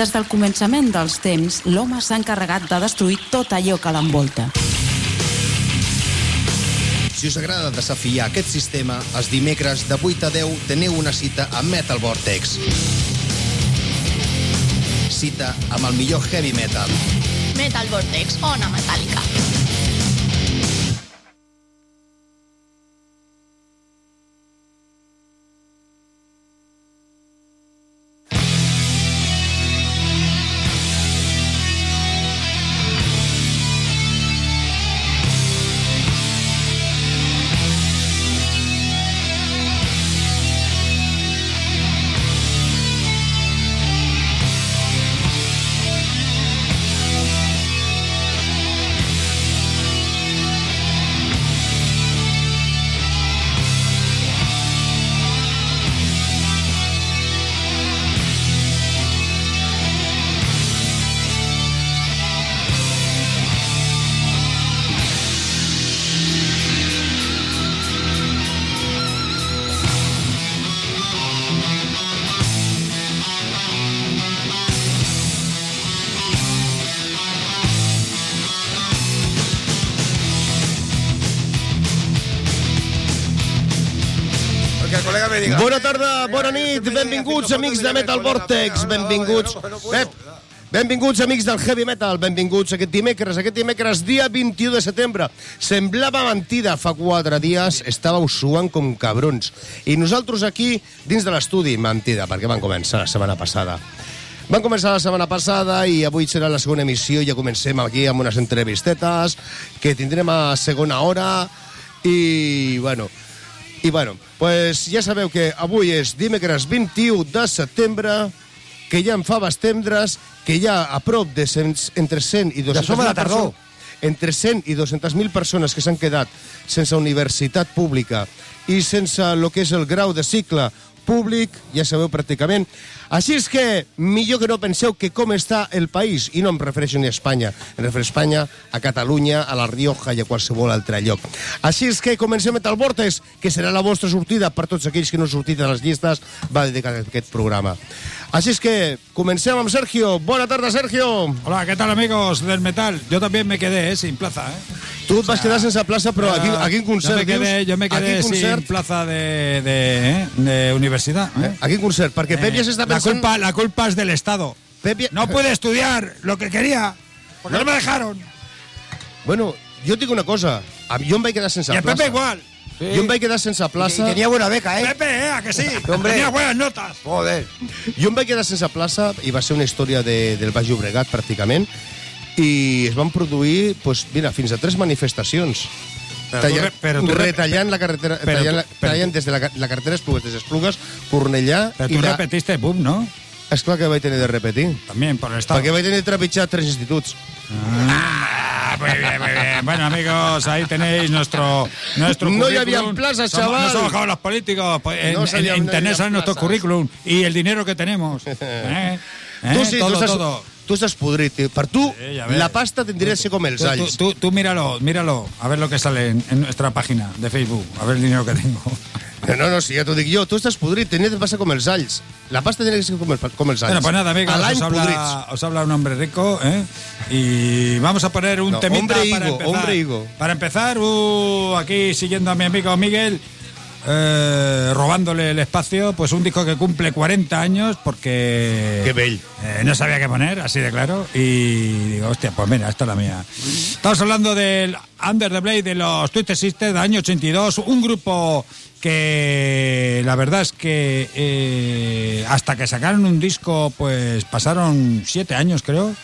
Des del començament dels temps, l'home s'ha encarregat de destruir tot allò que l'envolta. Si us agrada desafiar aquest sistema, els dimecres de 8 a 10 teniu una cita a Metal Vortex. Cita amb el millor heavy metal. Metal Vortex, ona metàl·lica. Benvinguts amics de Metal Vortex, benvinguts... Pep, benvinguts amics del Heavy Metal, benvinguts aquest dimecres, aquest dimecres dia 21 de setembre. Semblava mentida, fa quatre dies estàveu suant com cabrons. I nosaltres aquí, dins de l'estudi, mentida, perquè van començar la setmana passada. Van començar la setmana passada i avui serà la segona emissió. Ja comencem aquí amb unes entrevistetes que tindrem a segona hora i, bueno, i bueno, pues ja sabeu que avui és dimecres 21 de setembre, que ja en fa bastendres, que hi ha a prop de 100, entre 100 i 200 Ja som a la tardor. entre 100 i 200.000 persones que s'han quedat sense universitat pública i sense el que és el grau de cicle públic, ja sabeu pràcticament. Així és que millor que no penseu que com està el país, i no em refereixo ni a Espanya, em refereixo a Espanya, a Catalunya, a la Rioja i a qualsevol altre lloc. Així és que comencem Metal Vortex, que serà la vostra sortida per tots aquells que no heu sortit a les llistes, va dedicar aquest programa. Així és que comencem amb Sergio. Bona tarda, Sergio. Hola, ¿qué tal amigos del metal? Yo también me quedé eh, sin plaza. ¿eh? Tu et vas quedar sense plaça, però aquí, aquí en yo concert, me quedé, yo me quedé en sin concert, plaza de, de, ¿eh? de universidad. ¿eh? Aquí en concert, perquè Pep ja Eh, s'està la, culpa, la culpa es del Estado. Pep ja... No pude estudiar lo que quería porque no, me dejaron. Bueno, jo et dic una cosa. Jo em vaig quedar sense Y a plaça. Pepe igual. Jo em vaig quedar sense plaça. Y tenía buena beca, ¿eh? Pepe, ¿eh? ¿A que sí? Hombre. Tenía buenas notas. Joder. Jo em vaig quedar sense plaça i va ser una història de, del Baix Llobregat, pràcticament, i es van produir, pues, mira, fins a tres manifestacions. Però tu Tallant- re- però tu re- retallant la carretera, però tallant, tu- la, però tallant des de la, la carretera Esplugues, des d'Esplugues, Cornellà... Pero i tú la... repetiste boom, ¿no? És clar que vaig tenir de repetir. También por el Estado. Perquè vaig tenir de trepitjar tres instituts. Ah, muy bien, muy bien. Bueno, amigos, ahí tenéis nuestro, nuestro No currículum. havia plaza, Somos- chaval. No somos como los políticos. pues, en, No en- sabía- en no internet había sale nuestro plazas. currículum y el dinero que tenemos. ¿Eh? ¿Eh? Tu sí, todo, tu estàs, todo. tu estàs podrit. tio. Per tu, Sí, la pasta tindria de ser com els Tú, tú, alls. tú- tú míralo, míralo, a ver lo que sale en, en nuestra página de Facebook, a ver el dinero que tengo. No, no, si ja t'ho dic jo, tu estàs podrit, tenia de passar com els alls. La pasta tenia que ser com, el, alls. Bueno, pues nada, amigos, os habla, os habla un hombre rico, ¿eh? Y vamos a poner un No, temita hombre para higo, empezar. hombre higo. Para empezar, uh, aquí siguiendo a mi amigo Miguel, eh, robándole el espacio, pues un disco que cumple 40 años porque... Qué bell. eh, no sabía qué poner, así de claro. Y digo, hostia, pues mira, esta es la mía. Estamos hablando del Under the Blade de los Twisted Sisters del año 82, un grupo que la verdad es que eh, hasta que sacaron un disco, pues pasaron siete años, creo.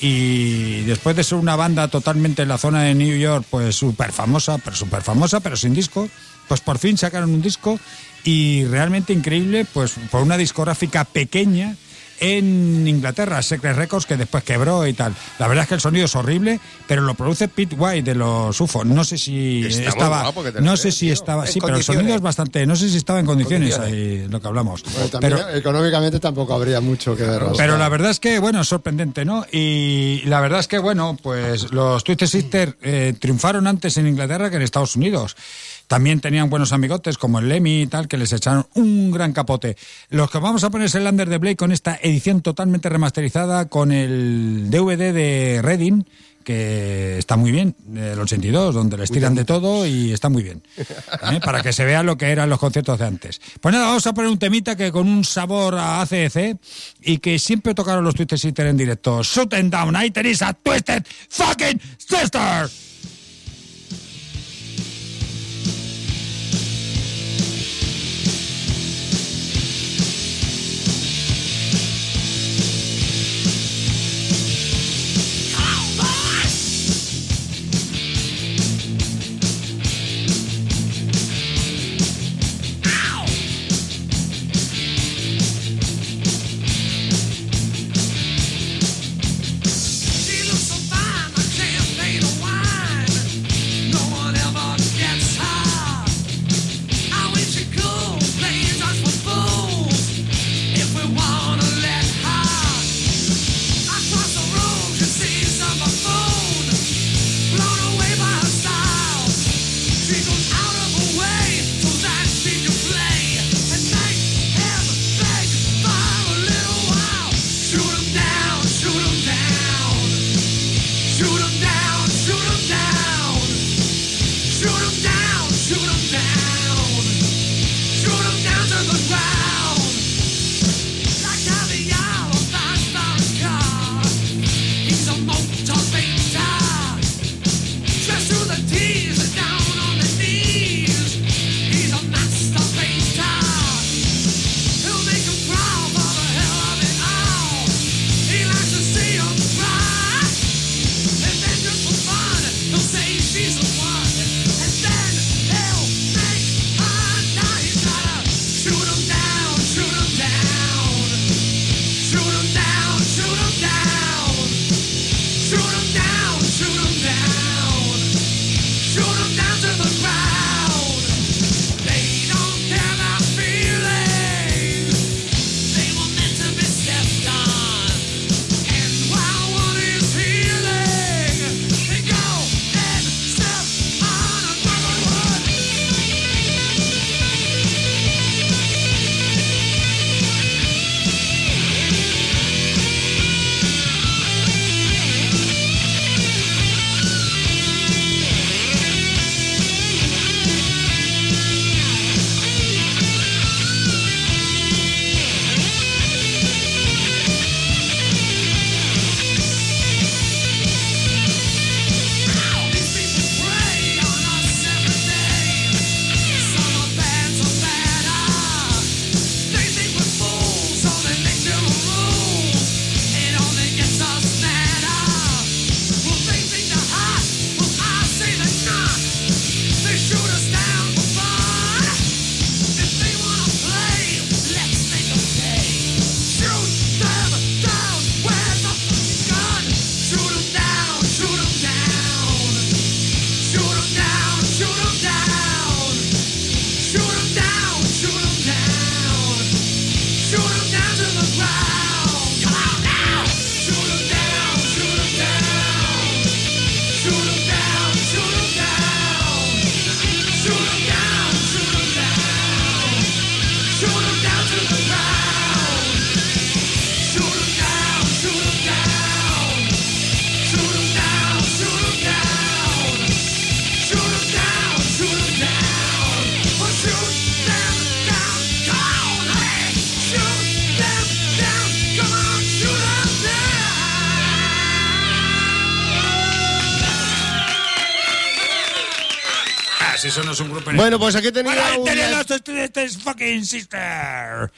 Y después de ser una banda totalmente en la zona de New York, pues súper famosa, pero súper famosa, pero sin disco, pues por fin sacaron un disco y realmente increíble, pues por una discográfica pequeña en Inglaterra, Secret Records, que después quebró y tal. La verdad es que el sonido es horrible, pero lo produce Pete White de los UFO. No sé si estaba, no sé si tío. estaba, En sí, pero el sonido es bastante, no sé si estaba en condiciones, Condiciones. ahí lo que hablamos. Bueno, también Pero- económicamente tampoco habría mucho que ver. pero la verdad es que, bueno, es sorprendente, ¿no? Y la verdad es que, bueno, pues los Twisted Sisters eh, triunfaron antes en Inglaterra que en Estados Unidos. También tenían buenos amigotes como el Lemmy y tal, que les echaron un gran capote. Los que vamos a poner es el Lander de Blake con esta edición totalmente remasterizada con el DVD de Reading que está muy bien, el 82, donde les tiran de todo y está muy bien, ¿eh? para que se vea lo que eran los conciertos de antes. Pues nada, vamos a poner un temita que con un sabor a ACC y que siempre tocaron los Twisted Sisters en directo. Shoot and em down, ahí tenéis a Twisted Fucking Sisters. Bueno, pues aquí tenía. Bueno, un... fucking sister.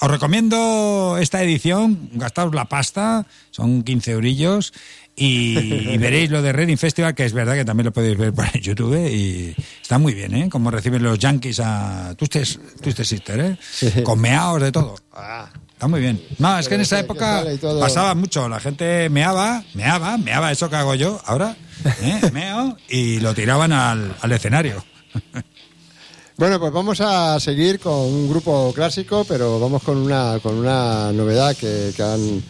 Os recomiendo esta edición, gastaos la pasta, son 15 eurillos y, veréis lo de Reading Festival, que es verdad que también lo podéis ver por YouTube ¿eh? y está muy bien, ¿eh? Como reciben los yankees a Twisted Sister, ¿eh? Sí. Con meaos de todo. Ah. Está muy bien. No, es que en esa época pasaba mucho. La gente meaba, meaba, meaba, eso que hago yo ahora, ¿eh? meo, y lo tiraban al, al escenario. Bueno, pues vamos a seguir con un grupo clásico, pero vamos con una, con una novedad que, han,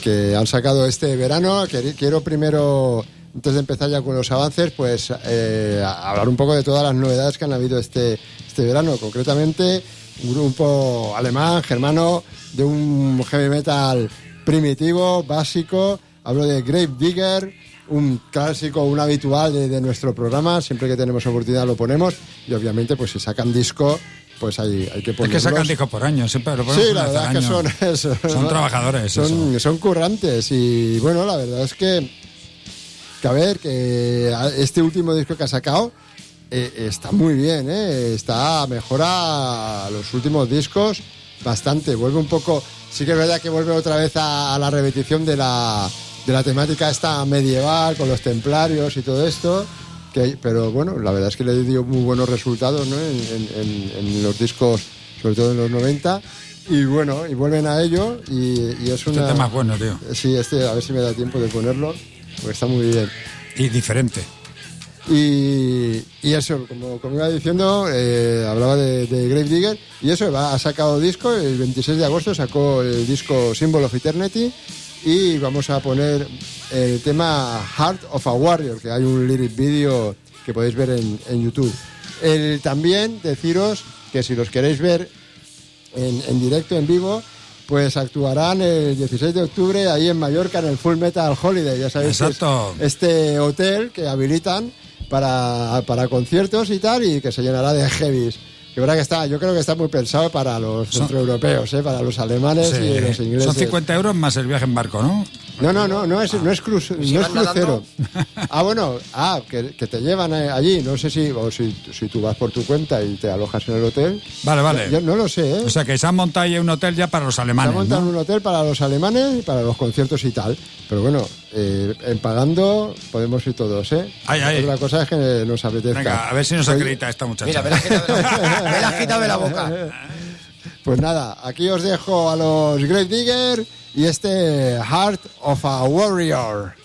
que han sacado este verano. Quiero primero, antes de empezar ya con los avances, pues eh, hablar un poco de todas las novedades que han habido este, este verano. Concretamente, un grupo alemán, germano, de un heavy metal primitivo, básico. Hablo de Grave Digger un clásico, un habitual de, de nuestro programa. Siempre que tenemos oportunidad lo ponemos. Y obviamente, pues si sacan disco, pues hay, hay que Es ponerlos. que sacan discos por año, siempre lo Sí, la verdad es que son eso. Son ¿no? trabajadores, Son, son currantes y bueno, la verdad es que, que a ver, que este último disco que ha sacado eh, está muy bien, ¿eh? está mejora los últimos discos bastante. Vuelve un poco, sí que es verdad que vuelve otra vez a, a la repetición de la, de la temática esta medieval con los templarios y todo esto. Que, pero bueno, la verdad es que le dio muy buenos resultados ¿no? en, en- en- los discos, sobre todo en los 90. Y bueno, y vuelven a ello y, y es Este una... tema es bueno, tío. Sí, este, a ver si me da tiempo de ponerlo, porque está muy bien. Y diferente. Y, y eso, como, como iba diciendo, eh, hablaba de, de Grave Digger, y eso, va, ha sacado disco, el 26 de agosto sacó el disco Symbol of Eternity, y vamos a poner el tema Heart of a Warrior, que hay un lyric video que podéis ver en, en YouTube. El, también deciros que si los queréis ver en, en directo, en vivo, pues actuarán el 16 de octubre ahí en Mallorca en el Full Metal Holiday. Ya sabéis que es Exacto. este hotel que habilitan para, para conciertos y tal y que se llenará de heavies. Que verdad que está, yo creo que está muy pensado para los centroeuropeos, ¿eh? para los alemanes Sí. y los ingleses. Son 50 euros más el viaje en barco, ¿no? No, no, no, no es, no es, cruce- no es crucero. Ah, bueno, ah, que, que te llevan eh, allí. No sé si, o si, si tú vas por tu cuenta y te alojas en el hotel. Vale, vale. Yo no lo sé, ¿eh? O sea que se han montado ahí un hotel ya para los Se ha alemanes, montado ¿no? un hotel para los alemanes para los conciertos y tal. Pero bueno, eh, en pagando podemos ir todos, ¿eh? Ay, ay. Otra cosa es que nos apetezca. Venga, a ver si nos acredita esta muchacha. Mira, me la de quitado de la boca. Pues nada, aquí os dejo a los Great Digger y este Heart of a Warrior.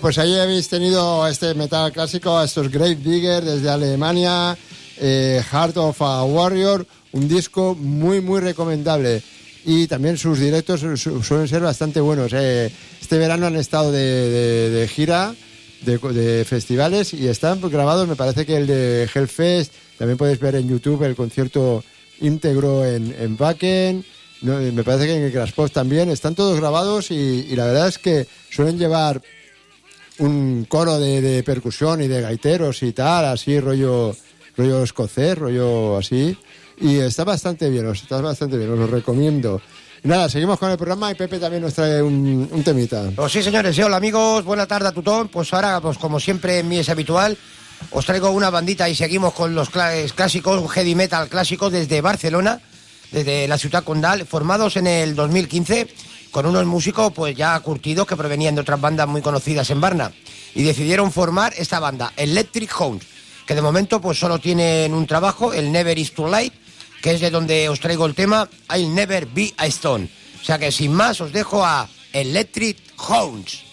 Pues ahí habéis tenido este metal clásico, estos Grave Digger desde Alemania, eh, Heart of a Warrior, un disco muy, muy recomendable. Y también sus directos su- suelen ser bastante buenos. eh. Este verano han estado de, gira, de, festivales, y están grabados, me parece que el de Hellfest, también puedes ver en YouTube el concierto íntegro en, en me parece que en el Graspop también, están todos grabados y la verdad es que suelen llevar un coro de, de percusión y de gaiteros y tal, así rollo, rollo escocés, rollo así. Y está bastante bien, os- está bastante bien, os lo recomiendo. Nada, seguimos con el programa y Pepe también nos trae un, un temita. Pues sí, señores, sí, hola amigos, buena tarde a tutón. Pues ahora, pues como siempre en mí es habitual, os traigo una bandita y seguimos con los clásicos, heavy metal clásico desde Barcelona, desde la ciudad condal, formados en el 2015 con unos músicos pues ya curtidos que provenían de otras bandas muy conocidas en Varna y decidieron formar esta banda, Electric Homes, que de momento pues solo tienen un trabajo, el Never Is Too Late, que es de donde os traigo el tema I'll Never Be a Stone. O sea que sin más os dejo a Electric Homes.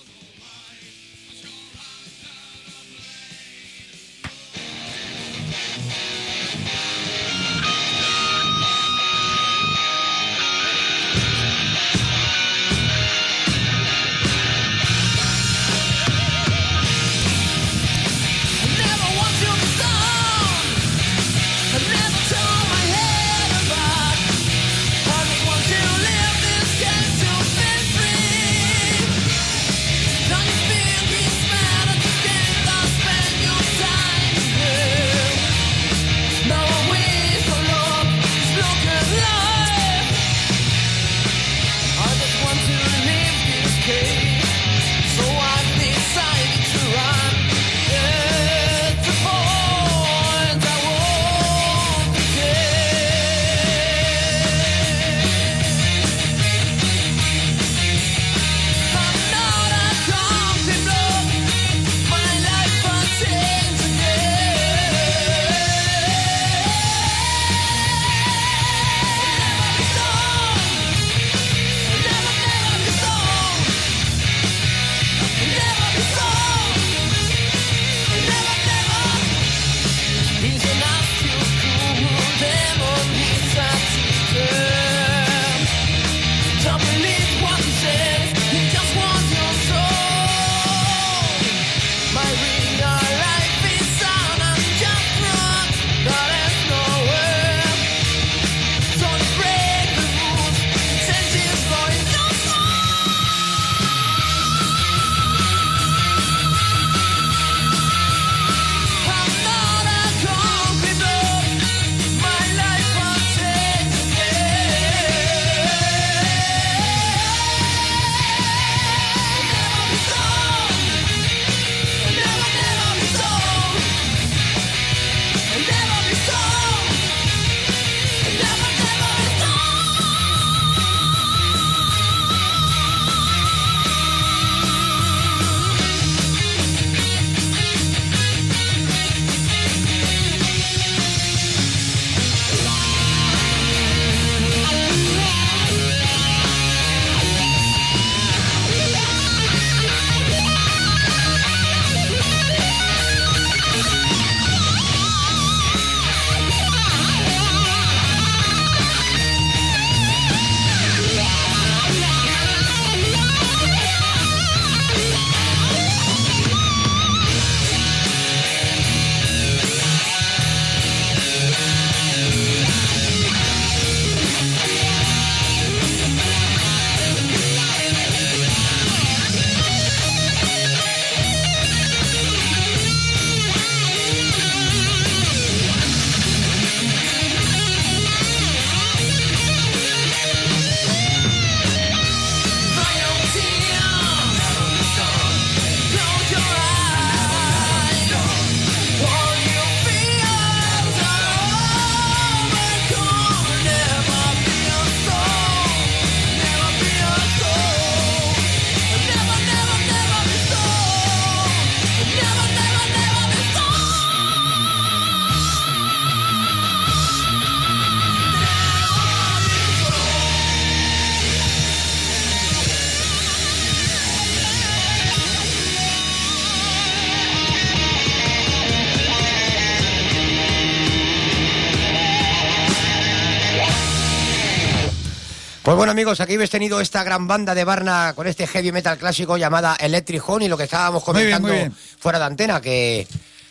Bueno amigos, aquí habéis tenido esta gran banda de Barna con este heavy metal clásico llamada Electric Horn y lo que estábamos Muy bien, comentando muy bien. fuera de antena, que,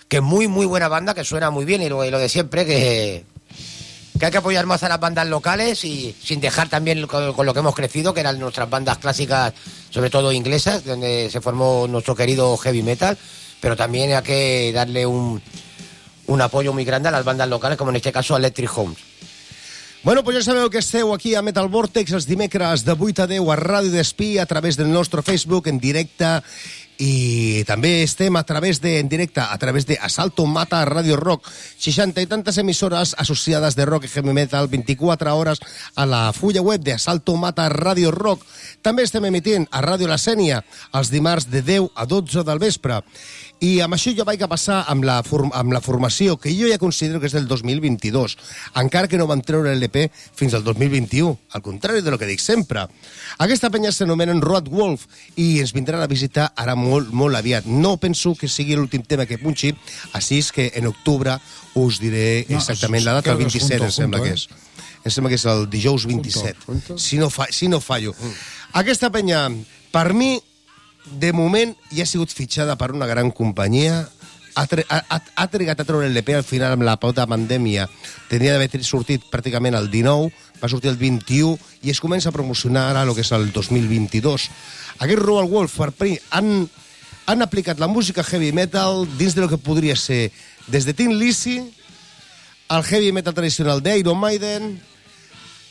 que muy muy buena banda, que suena muy bien y lo, y lo de siempre, que, que hay que apoyar más a las bandas locales y sin dejar también con, con lo que hemos crecido, que eran nuestras bandas clásicas, sobre todo inglesas, donde se formó nuestro querido heavy metal, pero también hay que darle un, un apoyo muy grande a las bandas locales, como en este caso Electric Homes. Bueno, pues ja sabeu que esteu aquí a Metal Vortex els dimecres de 8 a 10 a Ràdio Despí a través del nostre Facebook en directe i també estem a través de, en directe a través de Asalto Mata Radio Rock 60 i tantes emissores associades de rock i heavy metal 24 hores a la fulla web de Asalto Mata Radio Rock. També estem emitint a Ràdio La Sènia els dimarts de 10 a 12 del vespre i amb això jo vaig a passar amb la, amb la formació que jo ja considero que és del 2022 encara que no van treure l'LP fins al 2021 al contrari de lo que dic sempre. Aquesta penya s'anomenen Road Wolf i ens vindran a visitar ara molt, molt aviat. No penso que sigui l'últim tema que punxi així és que en octubre us diré No, exactament la data, el creo que es 27 junto, em sembla junto, que és. Em sembla que és el dijous 27 junto. si no, fa, si no fallo. Aquesta penya per mi de moment ja ha sigut fitxada per una gran companyia. Ha, ha, ha, trigat a treure l'LP al final amb la pauta pandèmia. Tenia d'haver sortit pràcticament el 19 va sortir el 21 i es comença a promocionar ara el que és el 2022 aquest Royal Wolf per pri han, han aplicat la música heavy metal dins de lo que podria ser des de Tin Lizzy al heavy metal tradicional d'Iron Maiden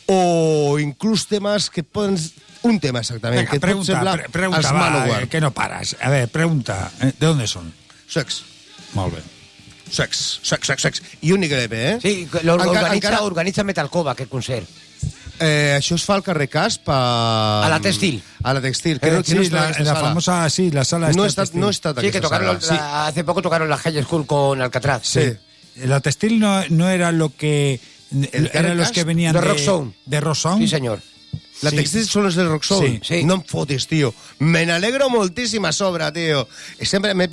o inclús temes que poden... Un tema exactament, Venga, que et pot pregunta, pre- va, eh, que no paras. A ver, pregunta, eh, ¿de dónde son? Sex. Molt bé. Sex, sex, sex, sex. I únic eh? Sí, lo Encara- organitza, encara- organitza Metalcova, aquest concert. Eh, això es fa al carrer Casp a... A la Textil. A la Textil, que, Eh, no, la, famosa, sí, la sala No textil. no a Sí, que tocaron sala. la- hace poco tocaron la High School con Alcatraz. Sí. La textil no, no era lo que... ¿El eran los que venían De de... Rock Zone. De Rock Zone. Sí, señor. La Sí. Textil són els del Rock Soul. Sí, sí. No em fotis, tio. Me n'alegro moltíssim a sobre, tio. Sempre... Me,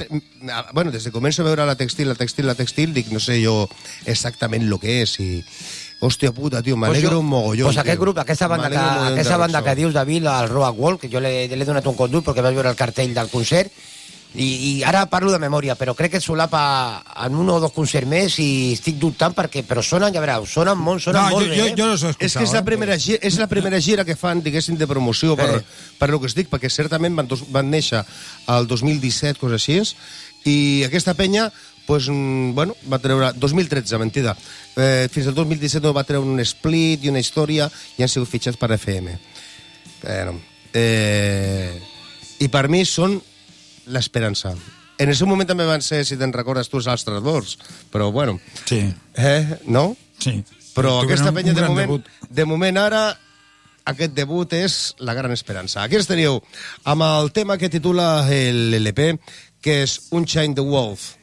bueno, des que començo a veure la Textil, la Textil, la Textil, dic, no sé jo exactament lo que és i... Hòstia puta, tio, m'alegro un mogollon, Pues aquest tio. grup, aquesta banda, que, aquesta Rock banda que dius, David, al Road Wall, que jo l'he l'he donat un condut perquè vaig veure el cartell del concert, i, i ara parlo de memòria, però crec que solapa en un o dos concerts més i estic dubtant perquè, però sonen, ja veureu, sonen molt, sonen No, molt yo, bé, yo, eh? los he escuchado. És que és la ¿eh? primera, gi- és la primera gira que fan, diguéssim, de promoció per, Eh. per el que es dic, perquè certament van, dos, van néixer al 2017, coses així, i aquesta penya, pues, mm, bueno, va treure... 2013, mentida. Eh, fins al 2017 no va treure un split i una història i han sigut fitxats per FM. Bueno, eh, I per mi són l'esperança. En el seu moment també van ser, si te'n recordes tu, els Astradors, però bueno, Sí, eh, no? sí. Però Tuvieron aquesta un penya, de moment, debut. de moment ara, aquest debut és la gran esperança. Aquí els teniu amb el tema que titula el LP, que és Unchained the Wolf.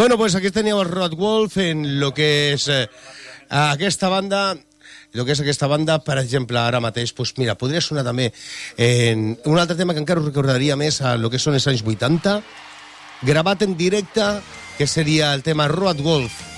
Bueno, pues aquí teníeu el Rod Wolf en lo que és eh, aquesta banda el que és aquesta banda, per exemple, ara mateix, doncs mira, podria sonar també en un altre tema que encara us recordaria més a lo que són els anys 80, gravat en directe, que seria el tema Road Wolf.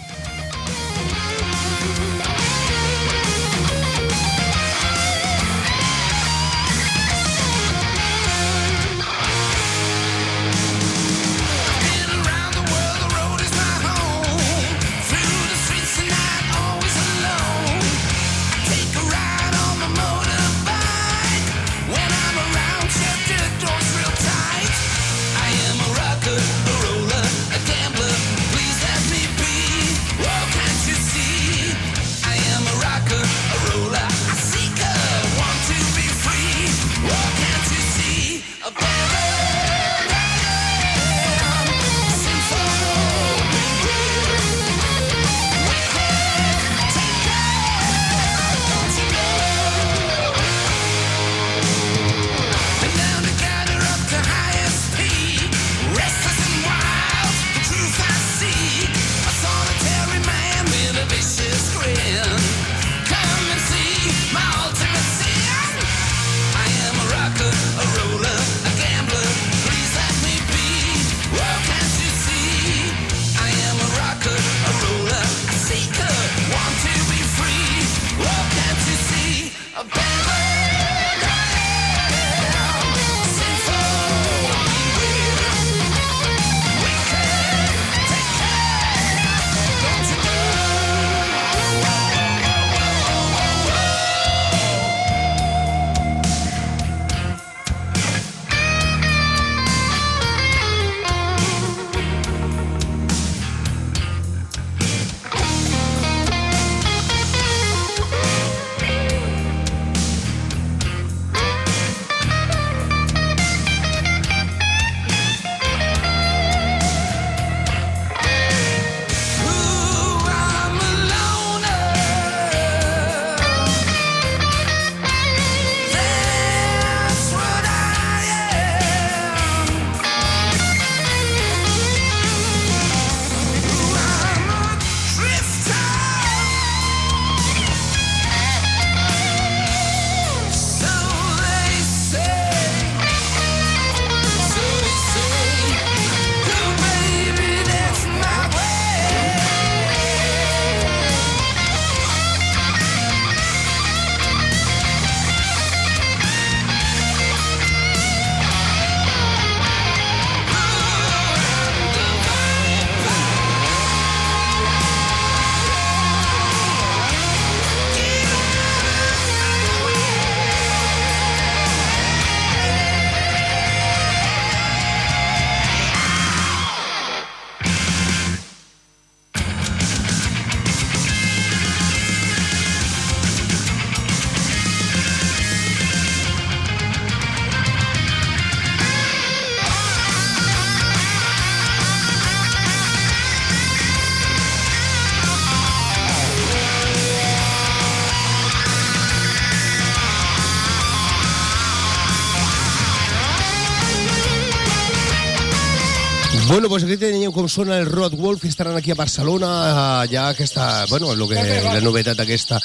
Bueno, pues aquí teníeu com sona el Rod Wolf, que estaran aquí a Barcelona, ja aquesta, bueno, lo que, la novetat aquesta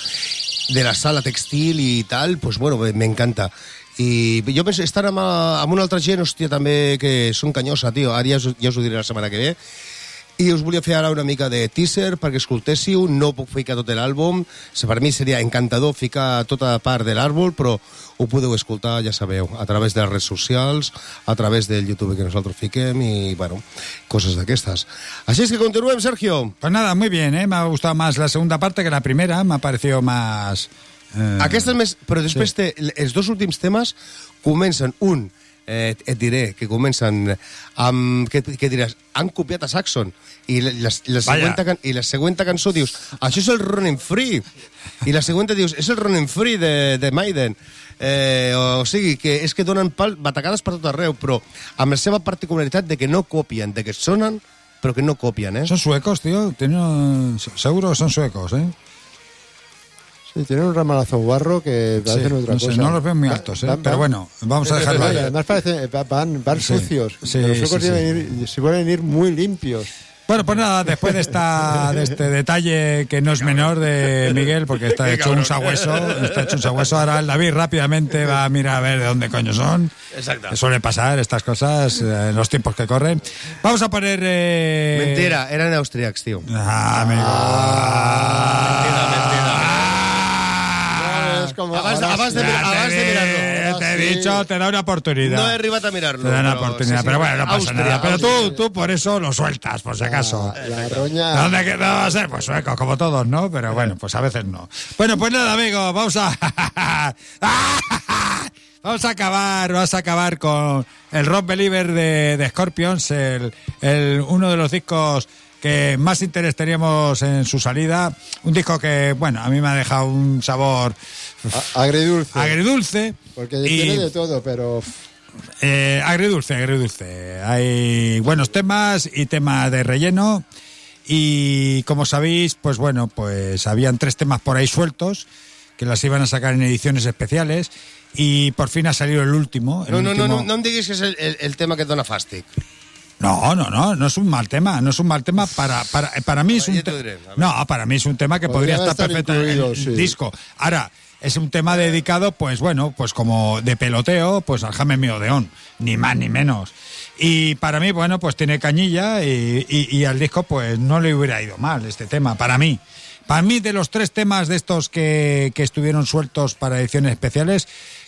de la sala textil i tal, pues bueno, m'encanta. I jo penso, estan amb, amb una altra gent, hòstia, també, que són canyosa, tio, ara ja us, ja us ho diré la setmana que ve, i us volia fer ara una mica de teaser perquè escoltéssiu, no puc ficar tot l'àlbum, per mi seria encantador ficar tota part de l'àlbum, però ho podeu escoltar, ja sabeu, a través de les redes socials, a través del YouTube que nosaltres fiquem i, bueno, coses d'aquestes. Així és que continuem, Sergio. Pues nada, muy bien, ¿eh? Me ha gustado más la segunda parte que la primera, me ha parecido más... eh, Aquesta és més... Però després té, els dos últims temes comencen, un, eh, et diré, que comencen amb... Què, què diràs? Han copiat a Saxon. I la, la, la, següent, can, I la següent cançó dius, això és el Running Free. I la següent dius, és el Running Free de, de Maiden. Eh, o, o sigui, que és que donen pal, batacades per tot arreu, però amb la seva particularitat de que no copien, de que sonen, però que no copien, eh? Son suecos, tío. Tienen- seguro que son suecos, ¿eh? Sí, tienen un ramalazo guarro que Sí, hacen otra no, sé, cosa. no los veo muy altos, ¿eh? Van- Pero bueno, vamos a Eh, dejarlo eh, ahí. Además parece, va- van, van Sí, sucios. sí, los suecos sí, sí. ir- se suelen ir muy limpios. Bueno, pues nada, después de, esta, de este detalle que no es menor de Miguel, porque está hecho un sagüeso, está hecho un sagüeso, ahora el David rápidamente va a mirar a ver de dónde coño son. Exacto. Que Suele pasar estas cosas eh, en los tiempos que corren. Vamos a poner... eh, Mentira, eren austríacs, tio. Ah, amigo. Mentira, mentira. Como- Abans, ahora abans de, abans mirarlo. te, he sí. dicho, te da una oportunidad. No he arribat a mirarlo. Te da una oportunidad, sí, sí. pero bueno, no pasa nada. Pero tú, tú por eso lo sueltas, por si acaso. La roña. ¿De ¿Dónde quedó? Va a ser? Pues sueco, como todos, ¿no? Pero bueno, pues a veces no. Bueno, pues nada, amigos, vamos a. Vamos a acabar, vamos a acabar con el Rock Believer de, de Scorpions, el, el- uno de los discos que más interés teníamos en su salida. Un disco que, bueno, a mí me ha dejado un sabor A- Agridulce. agridulce. Porque y- tiene de todo, pero. eh, agridulce, agridulce. Hay buenos temas y temas de relleno. Y como sabéis, pues bueno, pues habían tres temas por ahí sueltos que las iban a sacar en ediciones especiales. Y por fin ha salido el último. el No, no, no, último- no, no em diguis que és el, el, el tema que dona fàstic. no, no, no, no es un mal tema, no es un mal tema para para, para mí es un te diré, no, para mí es un tema que podría, Podría estar estar perfecto en el sí. disco. Ahora es un tema dedicado, pues bueno, pues como de peloteo, pues al James Mío Deón, ni más ni menos. Y para mí, bueno, pues tiene cañilla y, y- y al disco, pues no le hubiera ido mal este tema, para mí. Para mí, de los tres temas de estos que, que estuvieron sueltos para ediciones especiales,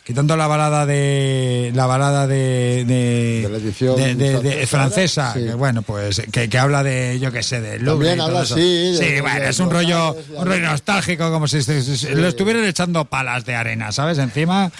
quitando la balada de la balada de de, De la edición de- de- francesa, sí. que bueno, pues que, que habla de, yo qué sé, de Louvre. También habla así, Sí, bueno, es un rollo, un rollo nostálgico, como si se- lo estuvieran echando palas de arena, ¿sabes? Encima.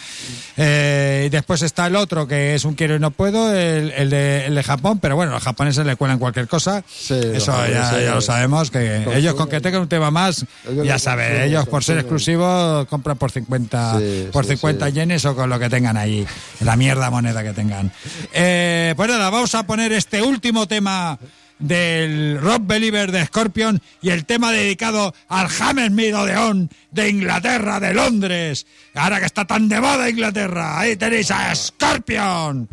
Eh, y después está el otro, que es un quiero y no puedo, el, el de, el de Japón, pero bueno, los japoneses le cuelan cualquier cosa. Sí, Eso ya, lo sabemos, que consumen. ellos con que tengan un tema más, Ellos ya saben, ellos por ser exclusivos compran por 50, Sí, por sí, 50 sí. O con lo que tengan ahí, la mierda moneda que tengan. Eh, pues nada, vamos a poner este último tema del Rock Believer de Scorpion y el tema dedicado al Hammersmith Odeon de Inglaterra, de Londres. Ahora que está tan de moda Inglaterra, ahí tenéis a Scorpion.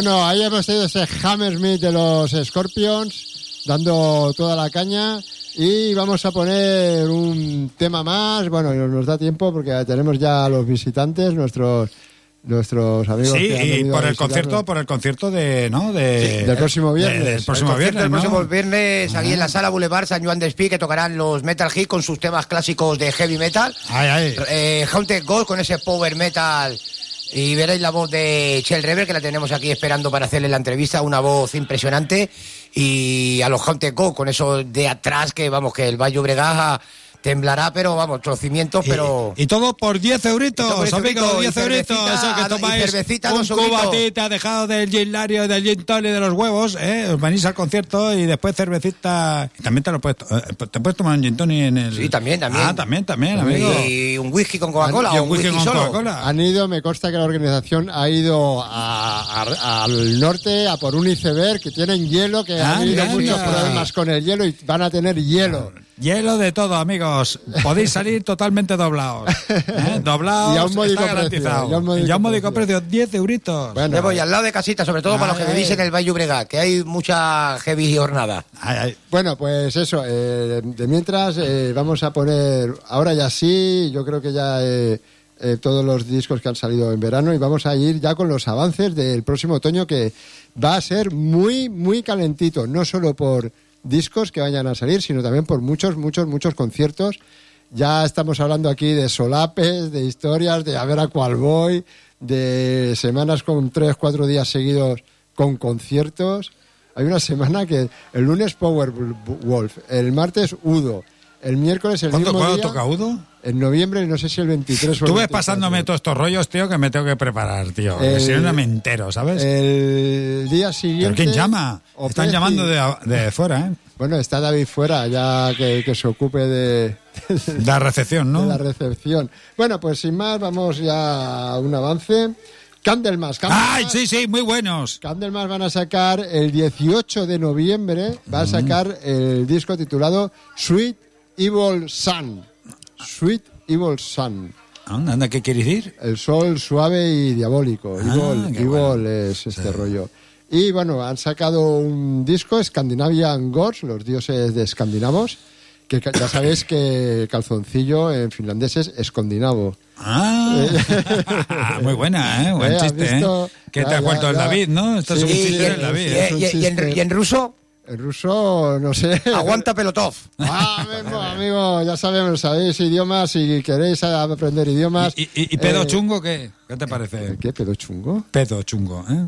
Bueno, ahí hemos tenido ese Hammersmith de los Scorpions, dando toda la caña. Y vamos a poner un tema más. Bueno, nos da tiempo porque tenemos ya a los visitantes, nuestros nuestros amigos. Sí, que y por el concierto, por el concierto de, ¿no? De, Sí, del próximo viernes. de- del próximo el viernes, el próximo ¿no? viernes aquí en la sala Boulevard San Juan de Espí que tocarán los Metal Hit con sus temas clásicos de heavy metal. Ay, ay. Eh, Haunted Ghost con ese power metal. Y veréis la voz de Chel Rever, que la tenemos aquí esperando para hacerle la entrevista, una voz impresionante. Y a los Haunted Ghost con eso de atrás, que vamos, que el Valle Obregaja temblará, pero vamos, trocimientos, pero... Y todo por 10 euritos, Y todo por 10 amigos, euritos, 10 y euritos. cervecita, Eso que tomáis un cubatita dejado del gin lario, del gin tonic, de los huevos, ¿eh? Os venís al concierto y después cervecita. Y también te lo puedes, to- eh, te puedes tomar un gin tonic en el... Sí, también, también. Ah, también, también, amigo. Y un whisky con Coca-Cola Y o un un whisky whisky, con. Coca-Cola. Han ido, me consta que la organización ha ido a- a- al norte, a por un iceberg, que tienen hielo, que han Anda, habido anda. muchos problemas con el hielo y van a tener hielo. Hielo de todo, amigos. Podéis salir totalmente doblados. ¿eh? Doblados, Y a un módico está precio, garantizado. y a un módico precio. precio, 10 euritos. Bueno, Debo, y al lado de casita, sobre todo para los que Ay, vivís ay. en el Valle Obregat, que hay mucha heavy jornada. Ay, ay. Bueno, pues eso, eh, de mientras eh, vamos a poner, ahora ya sí, yo creo que ya eh, eh, todos los discos que han salido en verano y vamos a ir ya con los avances del próximo otoño que va a ser muy, muy calentito, no solo por discos que vayan a salir, sino también por muchos, muchos, muchos conciertos. Ya estamos hablando aquí de solapes, de historias, de a ver a cuál voy, de semanas con tres, cuatro días seguidos con conciertos. Hay una semana que el lunes Power Wolf, el martes Udo, el miércoles el ¿Cuándo, mismo cuándo día, toca Udo? En noviembre, no sé si el 23 o el Tú ves 24. pasándome todos estos rollos, tío, que me tengo que preparar, tío. El- si no, me entero, ¿sabes? El día siguiente... ¿Pero quién llama? Están llamando de, de fuera, ¿eh? Bueno, está David fuera, ya que, que se ocupe de, De la recepción, de ¿no? la recepción. Bueno, pues sin más, vamos ya a un avance. Candlemas, Candlemas. ¡Ay, sí, sí! Muy buenos. Candlemas van a sacar el 18 de noviembre, va a sacar el disco titulado Sweet Evil Sun. Sweet Evil Sun. Anda, anda, ¿qué quiere decir? El sol suave y diabólico. Ah, Evil, Evil bueno. es este rollo. Y bueno, han sacado un disco, Scandinavian Gods, los dioses de escandinavos, que ya sabéis que calzoncillo en finlandés es escondinavo. Ah, muy buena, ¿eh? Buen Eh, ¿has chiste, visto? ¿eh? Que te Ya, ha vuelto el. David, ¿no? Esto es un Sí, chiste y, del David. y- ¿eh? y- y en, y en ruso, En ruso, no sé. aguanta Pelotov. Ah, amigo, amigo, ya sabemos, sabéis idiomas, si queréis aprender idiomas. ¿Y, y- y pedo eh, chungo qué? ¿Qué te parece? ¿Qué pedo chungo? Pedo chungo, ¿eh?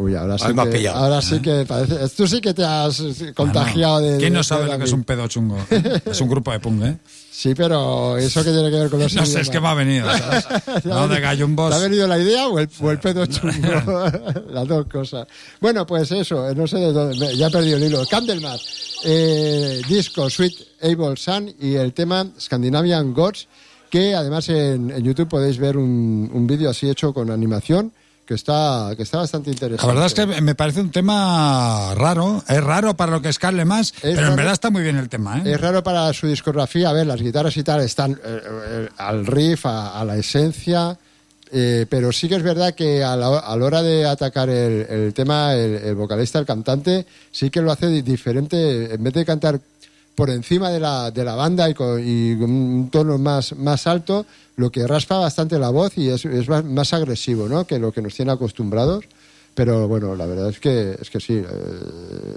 Uy, ahora sí, que, pillado. ahora sí que parece. Tú sí que te has contagiado Ah, no. de. ¿Quién no de- sabe de lo que es un pedo chungo? es un grupo de punk, ¿eh? Sí, pero eso que tiene que ver con los No sé, es que me ha venido, ¿sabes? ¿Te ha No, de gallumbos. ¿Te ha venido la idea o el, o el pedo chungo? Las dos cosas. Bueno, pues eso, eh, no sé de dónde. Ya he perdido el hilo. Candlemas, eh, disco Sweet Able Sun y el tema Scandinavian Gods, que además en, en YouTube podéis ver un, un vídeo así hecho con animación que está, que está bastante interesante. La verdad es que me parece un tema raro. Es raro para lo que es Carle más, pero raro. en verdad está muy bien el tema, ¿eh? Es raro para su discografía, a ver, las guitarras y tal están eh, eh, al riff, a, a la esencia, pero sí que es verdad que a la, a la hora de atacar el, el tema, el, el vocalista, el cantante, sí que lo hace di- diferente, en vez de cantar por encima de la, de la banda y con, y con un tono más, más alto, lo que raspa bastante la voz y es, es más, más agresivo ¿no? que lo que nos tiene acostumbrados. Pero bueno, la verdad es que, es que sí. eh,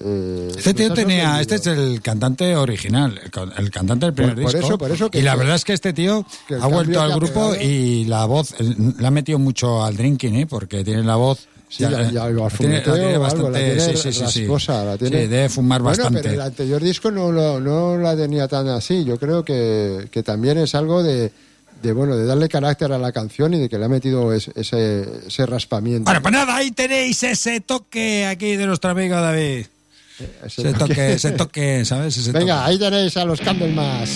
eh, Este tío tenía, este es el cantante original, el, cantante del primer Por- por disco. eso- por eso que- y la verdad es que este tío ha vuelto al grupo pegado- y la voz, le ha metido mucho al drinking, ¿eh? Porque tiene la voz. Sí, ya, ya, la tiene- la fumeteo tiene o algo, la tiene sí, sí, sí, sí. rasposa, la tiene- Sí, debe fumar Bueno, bastante. pero el anterior disco no, lo- no la tenía tan así. Yo creo que, que también es algo de, de, bueno, de darle carácter a la canción y de que le ha metido es- ese, ese raspamiento. Bueno, pues nada, ahí tenéis ese toque aquí de nuestro amigo David. Ese Ese toque. toque, ese toque, ¿sabes? Ese Venga, toque. ahí tenéis a los Candlemas.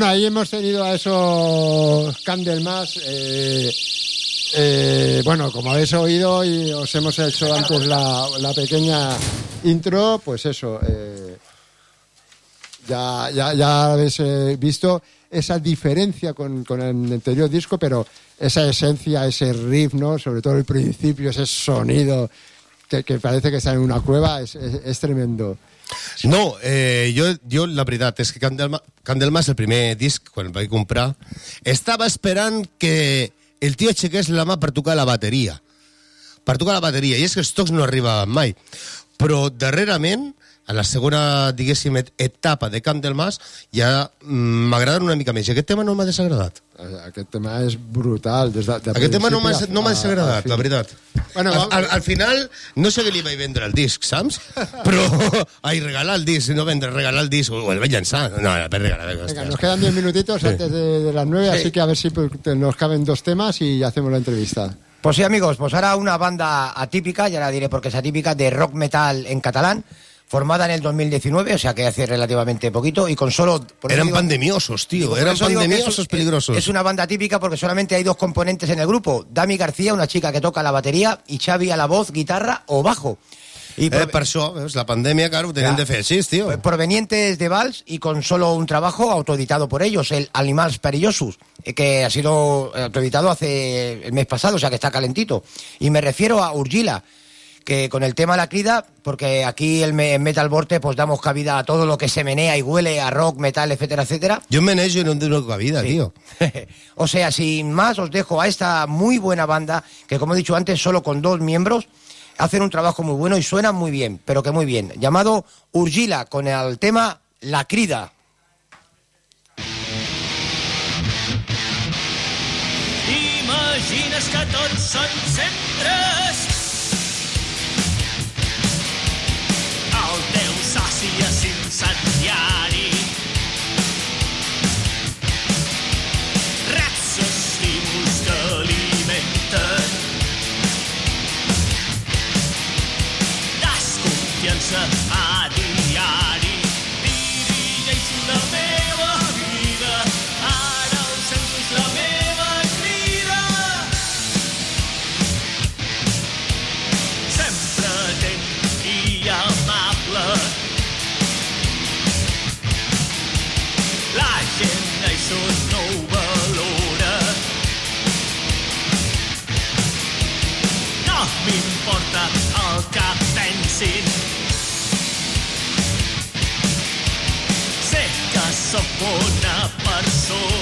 Bueno, ahí hemos tenido a esos Candlemas. Eh, eh, bueno, como habéis oído y os hemos hecho antes la, pequeña intro, pues eso. eh, ya, ya, ya habéis eh, visto esa diferencia con, el anterior disco, pero esa esencia, ese riff. Sobre todo el principio, ese sonido que, parece que está en una cueva, es tremendo. No, eh, jo, jo la veritat és que Candelma, Candelmas, el primer disc, quan el vaig comprar, estava esperant que el tio aixequés la mà per tocar la bateria. Per tocar la bateria. I és que els tocs no arribaven mai. Però darrerament, a la segona, diguéssim, et- etapa de Candelmas, ja mm, m'agraden una mica més. I aquest tema no m'ha desagradat. Eh, Aquest tema és brutal. Des de, de Aquest tema no m'ha no desagradat, la veritat. Bueno, al, al, al final, no sé què li vaig vendre el disc, saps? Però, ai, regalar el disc, no vendre, regalar el disc, o el vaig llançar. No, no, per regalar. Venga, nos quedan 10 minutitos antes de, de las 9, así que a ver si nos caben dos temas y hacemos la entrevista. Pues sí, amigos, pues ahora una banda atípica, ya la diré porque es atípica, de rock metal en catalán, formada en el 2019, o sea que hace relativamente poquito, y con solo... Eran digo- pandemiosos, tío. Eran es pandemiosos un- peligrosos. Es una banda típica porque solamente hay dos componentes en el grupo. Dami García, una chica que toca la batería, y Xavi a la voz, guitarra o bajo. Y Eh, per això, veus, la pandèmia, claro, ho tenien Ya. de fer així, tio. Pues provenientes de Vals y con solo un trabajo autoeditado por ellos, el Animals Perillosus, eh, que ha sido autoeditado hace el mes pasado, o sea que está calentito. Y me refiero a Urgila, que con el tema La Crida, porque aquí el me- en Metal Vorte pues damos cabida a todo lo que se menea y huele a rock, metal, etcétera, etcétera. Em manejo i no dono cabida, Sí. tío. o sea, sin más, os dejo a esta muy buena banda, que como he dicho antes, solo con dos miembros, hacen un trabajo muy bueno y suenan muy bien, pero que muy bien. Llamado Urgila, con el tema La Crida. Imagines que tots són. Bona persona.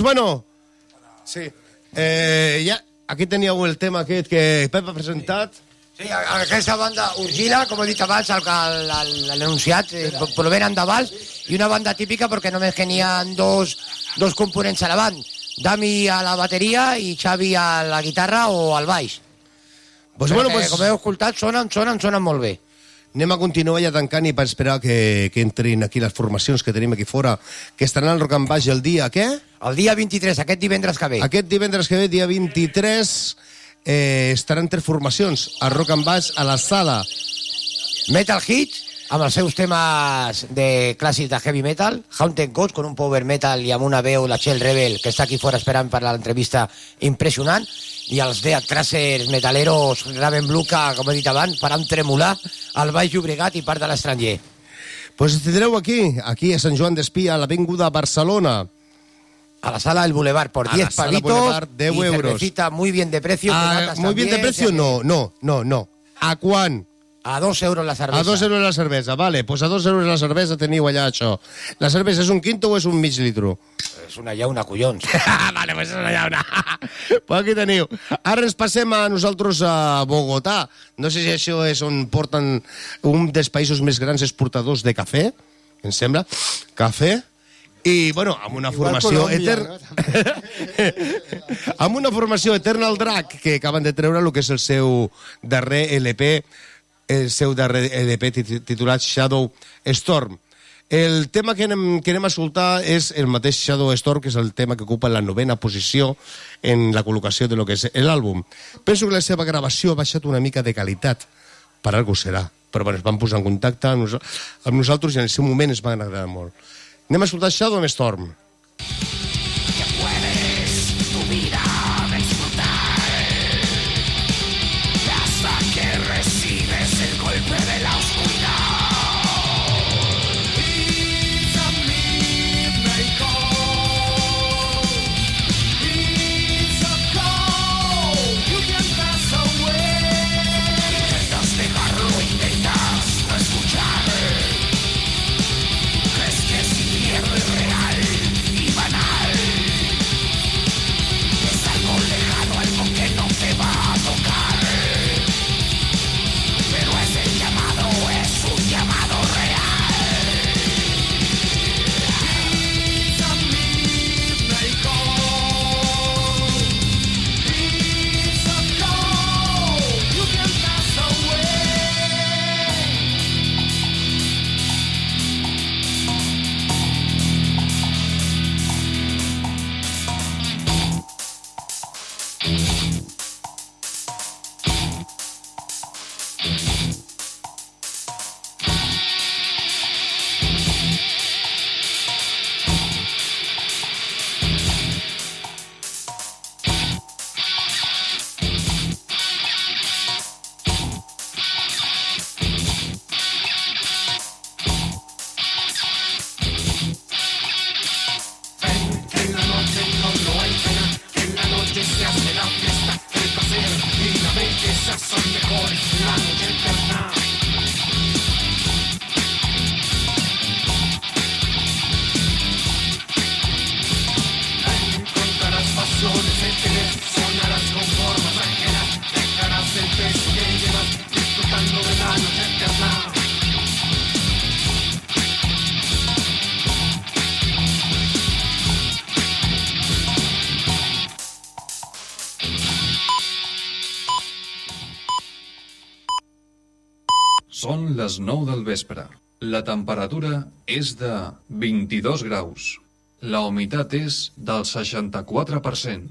Doncs bueno, sí. Eh, ja, aquí teníeu el tema aquest que Pep ha presentat. Sí, a- aquesta banda Urgila, com he dit abans, l'anunciat, provenen de Valls, i una banda típica perquè només que n'hi ha dos, dos components a la banda. Dami a la bateria i Xavi a la guitarra o al baix. Pues Perquè, bueno, pues, Com heu escoltat, sonen, sonen, sonen molt bé. Anem a continuar ja tancant i per esperar que, que entrin aquí les formacions que tenim aquí fora, que estaran al Rock and Baix el dia, què? El dia 23, aquest divendres que ve. Aquest divendres que ve, dia 23, eh, estaran tres formacions, a Rock and Baix, a la sala. Metal Hits, amb els seus temes de clàssics de heavy metal, Haunted Ghost, con un power metal i amb una veu, la Shell Rebel, que està aquí fora esperant per l'entrevista impressionant, i els Death Tracers metaleros Raven Blue, que, com he dit abans, faran tremolar el Baix Llobregat i part de l'estranger. Pues tindreu aquí, aquí a Sant Joan d'Espí, a l'Avinguda Barcelona. A la sala del Boulevard por A la 10 sala pavitos Boulevard, 10 y euros. cervecita muy bien de precio. Ah, muy bien de precio, no, no, no, no. A quan? que A dos euros la cervesa. A dos euros la cervesa, vale. Pues a dos euros la cervesa teniu allà això. La cervesa és un quinto o és un mig litro? És una llauna, collons. vale, pues és una llauna. pues aquí teniu. Ara ens passem a nosaltres a Bogotà. No sé si això és on porten un dels països més grans exportadors de cafè, em sembla. Cafè. I, bueno, amb una Igual formació Colòmbia, eterna... amb una formació Eternal Drag, que acaben de treure el que és el seu darrer LP, el seu darrer LP tit- titulat Shadow Storm. El tema que anem, que anem a escoltar és el mateix Shadow Storm, que és el tema que ocupa la novena posició en la col·locació de lo que és l'àlbum. Penso que la seva gravació ha baixat una mica de qualitat, per algú serà. Però bueno, es van posar en contacte amb, nos amb nosaltres i en el seu moment es van agradar molt. Anem a escoltar Shadow Storm. Són La temperatura és de 22 graus. La humitat és del 64%.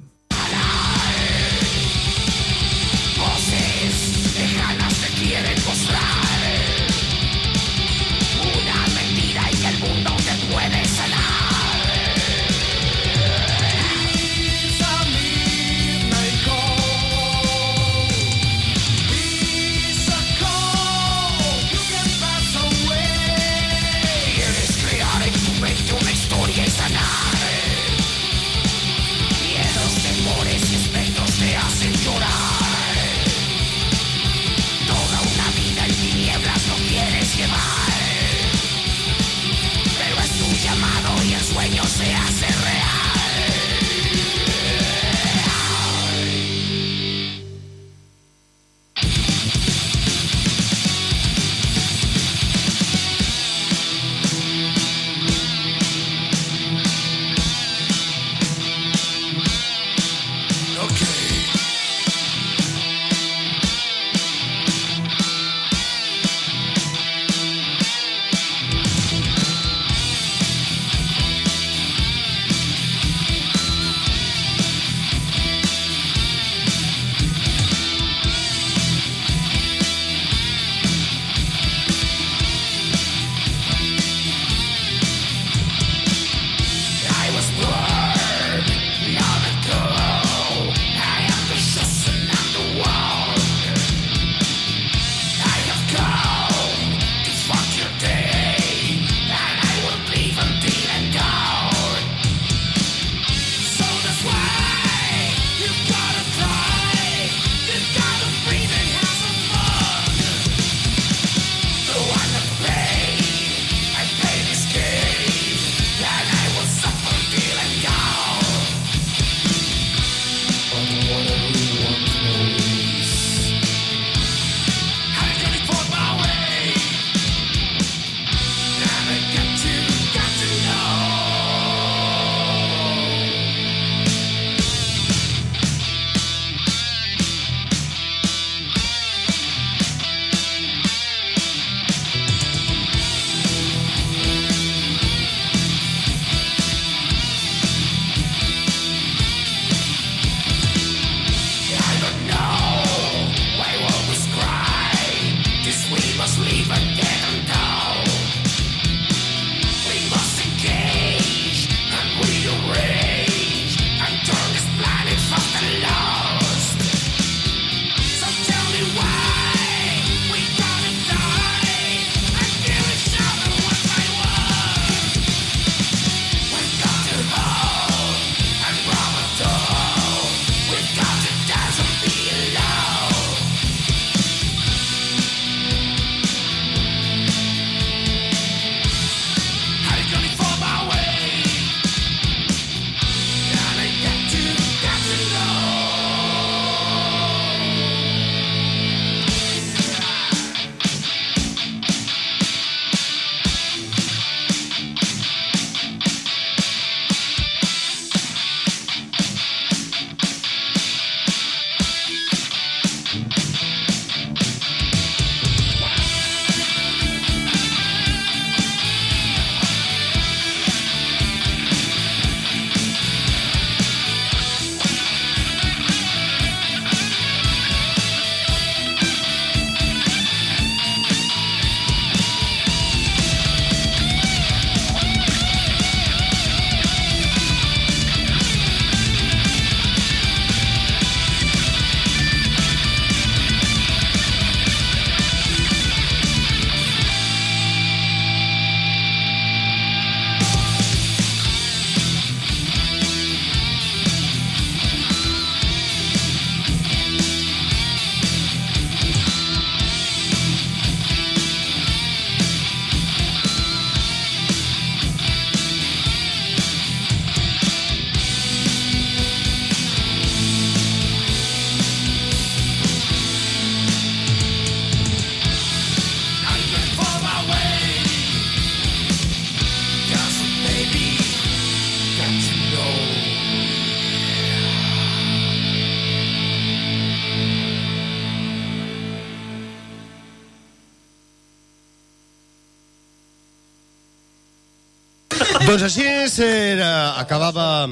Doncs així era, acabava...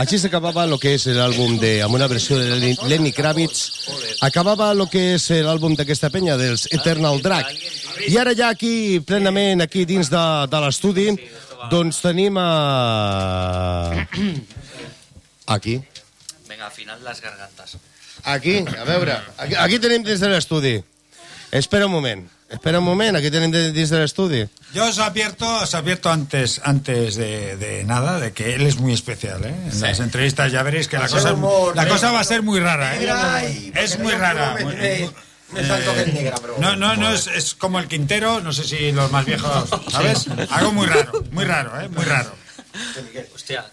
Així s'acabava el que és l'àlbum de, amb una versió de Lenny- Kravitz, acabava el que és l'àlbum d'aquesta penya, dels Eternal Drag. I ara ja aquí, plenament aquí dins de, de l'estudi, doncs tenim a... Aquí. Venga, afinad las gargantas. Aquí, a veure, aquí, aquí tenim dins de l'estudi. Espera un moment, espera un moment, aquí tenim de- dins de l'estudi. Yo os advierto, os advierto antes, antes de, de nada de que él es muy especial, ¿eh? En las entrevistas ya veréis que la cosa, humor, la ¿eh? cosa va a ser muy rara, ¿eh? Es muy rara. Me- muy- me negra, pero- No, no, no es, es como el Quintero, no sé si los más viejos, ¿sabes? Algo muy raro, muy raro, ¿eh? Muy raro. Hostia.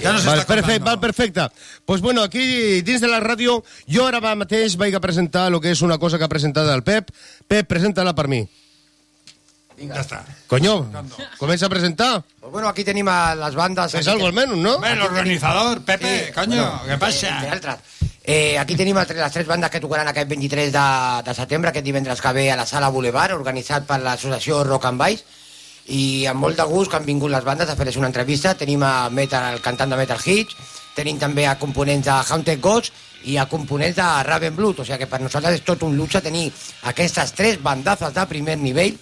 Ya nos Val, está perfecte, val, perfecte. Pues bueno, aquí dins de la ràdio, jo ara va mateix vaig a presentar el que és una cosa que ha presentat el Pep. Pep, presenta-la per mi. Ya está. Coño, comença a presentar. Pues bueno, aquí tenim a las bandas... Fes aquí algo almenys, no? Hombre, el organizador, Pepe, Sí, coño, bueno, ¿qué pasa? entre altres. Eh, aquí tenim les tres bandes que tocaran aquest 23 de, de setembre, aquest divendres que ve a la Sala Boulevard, organitzat per l'associació Rock and Bass, i amb molt de gust que han vingut les bandes a fer-les una entrevista. Tenim a metal, el cantant de Metal Hits, tenim també a components de Haunted Ghost i a components de Raven Blood, o sigui que per nosaltres és tot un luxe tenir aquestes tres bandazes de primer nivell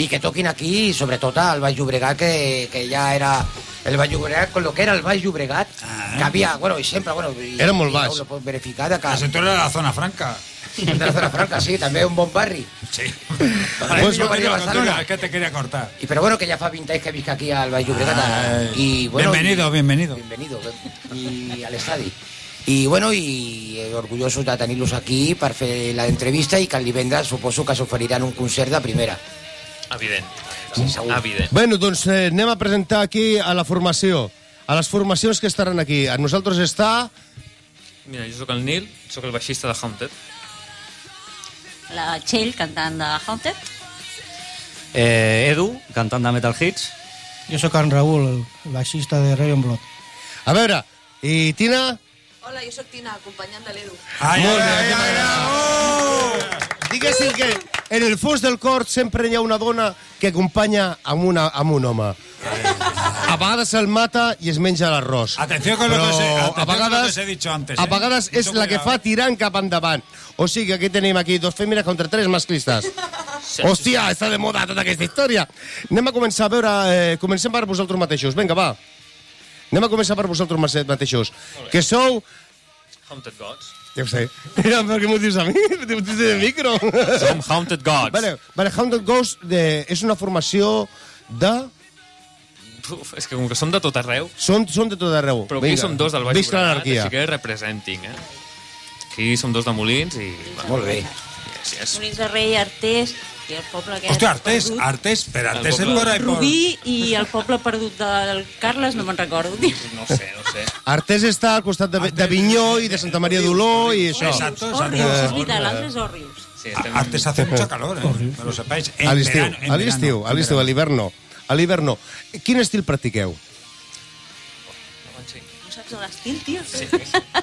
i que toquin aquí, sobretot al Baix Llobregat, que, que ja era el Baix Llobregat, con lo que era el Baix Llobregat, que havia, bueno, i sempre, bueno... I, Era molt i baix. Verificar, de que... La sectora de la zona franca. De la zona franca, sí, també un bon barri. Sí. Pues, Pues, yo continúa, a Barcelona. que te quería cortar. I, però bueno, que ja fa 20 anys que visc aquí al Baix Llobregat. Ai. i, bueno, Bienvenido, i, bienvenido. Bienvenido, ben- i a l'estadi. I, bueno, i eh, orgullosos de tenir-los aquí per fer l'entrevista i que el divendres suposo que s'oferiran un concert de primera. Evident. Sí, segur. Evident. Bueno, doncs eh, anem a presentar aquí a la formació, a les formacions que estaran aquí. A nosaltres està... Mira, jo sóc el Nil, sóc el baixista de Haunted. La Txell, cantant de Haunted. Eh, Edu, cantant de Metal Hits. Jo sóc en Raül, el baixista de Raven Blood. A veure, i Tina? Hola, jo sóc Tina, acompanyant de l'Edu. Ai, Molt ai, bé, ai, ai, ai. Diguéssim que en el fons del cor sempre hi ha una dona que acompanya amb, una, amb un home. A vegades se'l mata i es menja l'arròs. Atención con lo que os he- a que vegades, he dicho antes, a eh. vegades és la que fa tirant cap endavant. O sigui, aquí tenim aquí dos fèmines contra tres masclistes. Hòstia, està de moda tota aquesta història. Anem a començar a veure... Eh, comencem per vosaltres mateixos. Vinga, va. Anem a començar per vosaltres mate- mateixos. Que sou... Haunted Gods. Ja ho sé. Mira, per què m'ho dius a mi? M'ho dius de micro. Som Haunted Gods. Vale, vale Haunted Ghost de, és una formació de... Uf, és que com que som de tot arreu, Som, som de tot arreu. però aquí Vinga. som dos del Baix Visca l'anarquia. així que representing, eh? Aquí som dos de Molins i... Molt bé. Yes, yes. Molins de Rei, Artés, i el poble aquest... Hostia, Artés, perdut. Artés, pero Artés es poble. por... Rubí i el poble perdut del Carles, no me'n recordo. No sé, no sé. Artés està al costat de, de Vinyó i de Santa Maria d'Oló i això. Exacto, Òrrius, exacto. és veritat, l'altre és Òrrius. Sí, estem... Artés hace mucho calor, eh, que lo sepáis. En A l'estiu, a l'estiu, a verano. l'hiverno. A l'hiverno. Quin estil practiqueu? No saps l'estil, tio? Sí.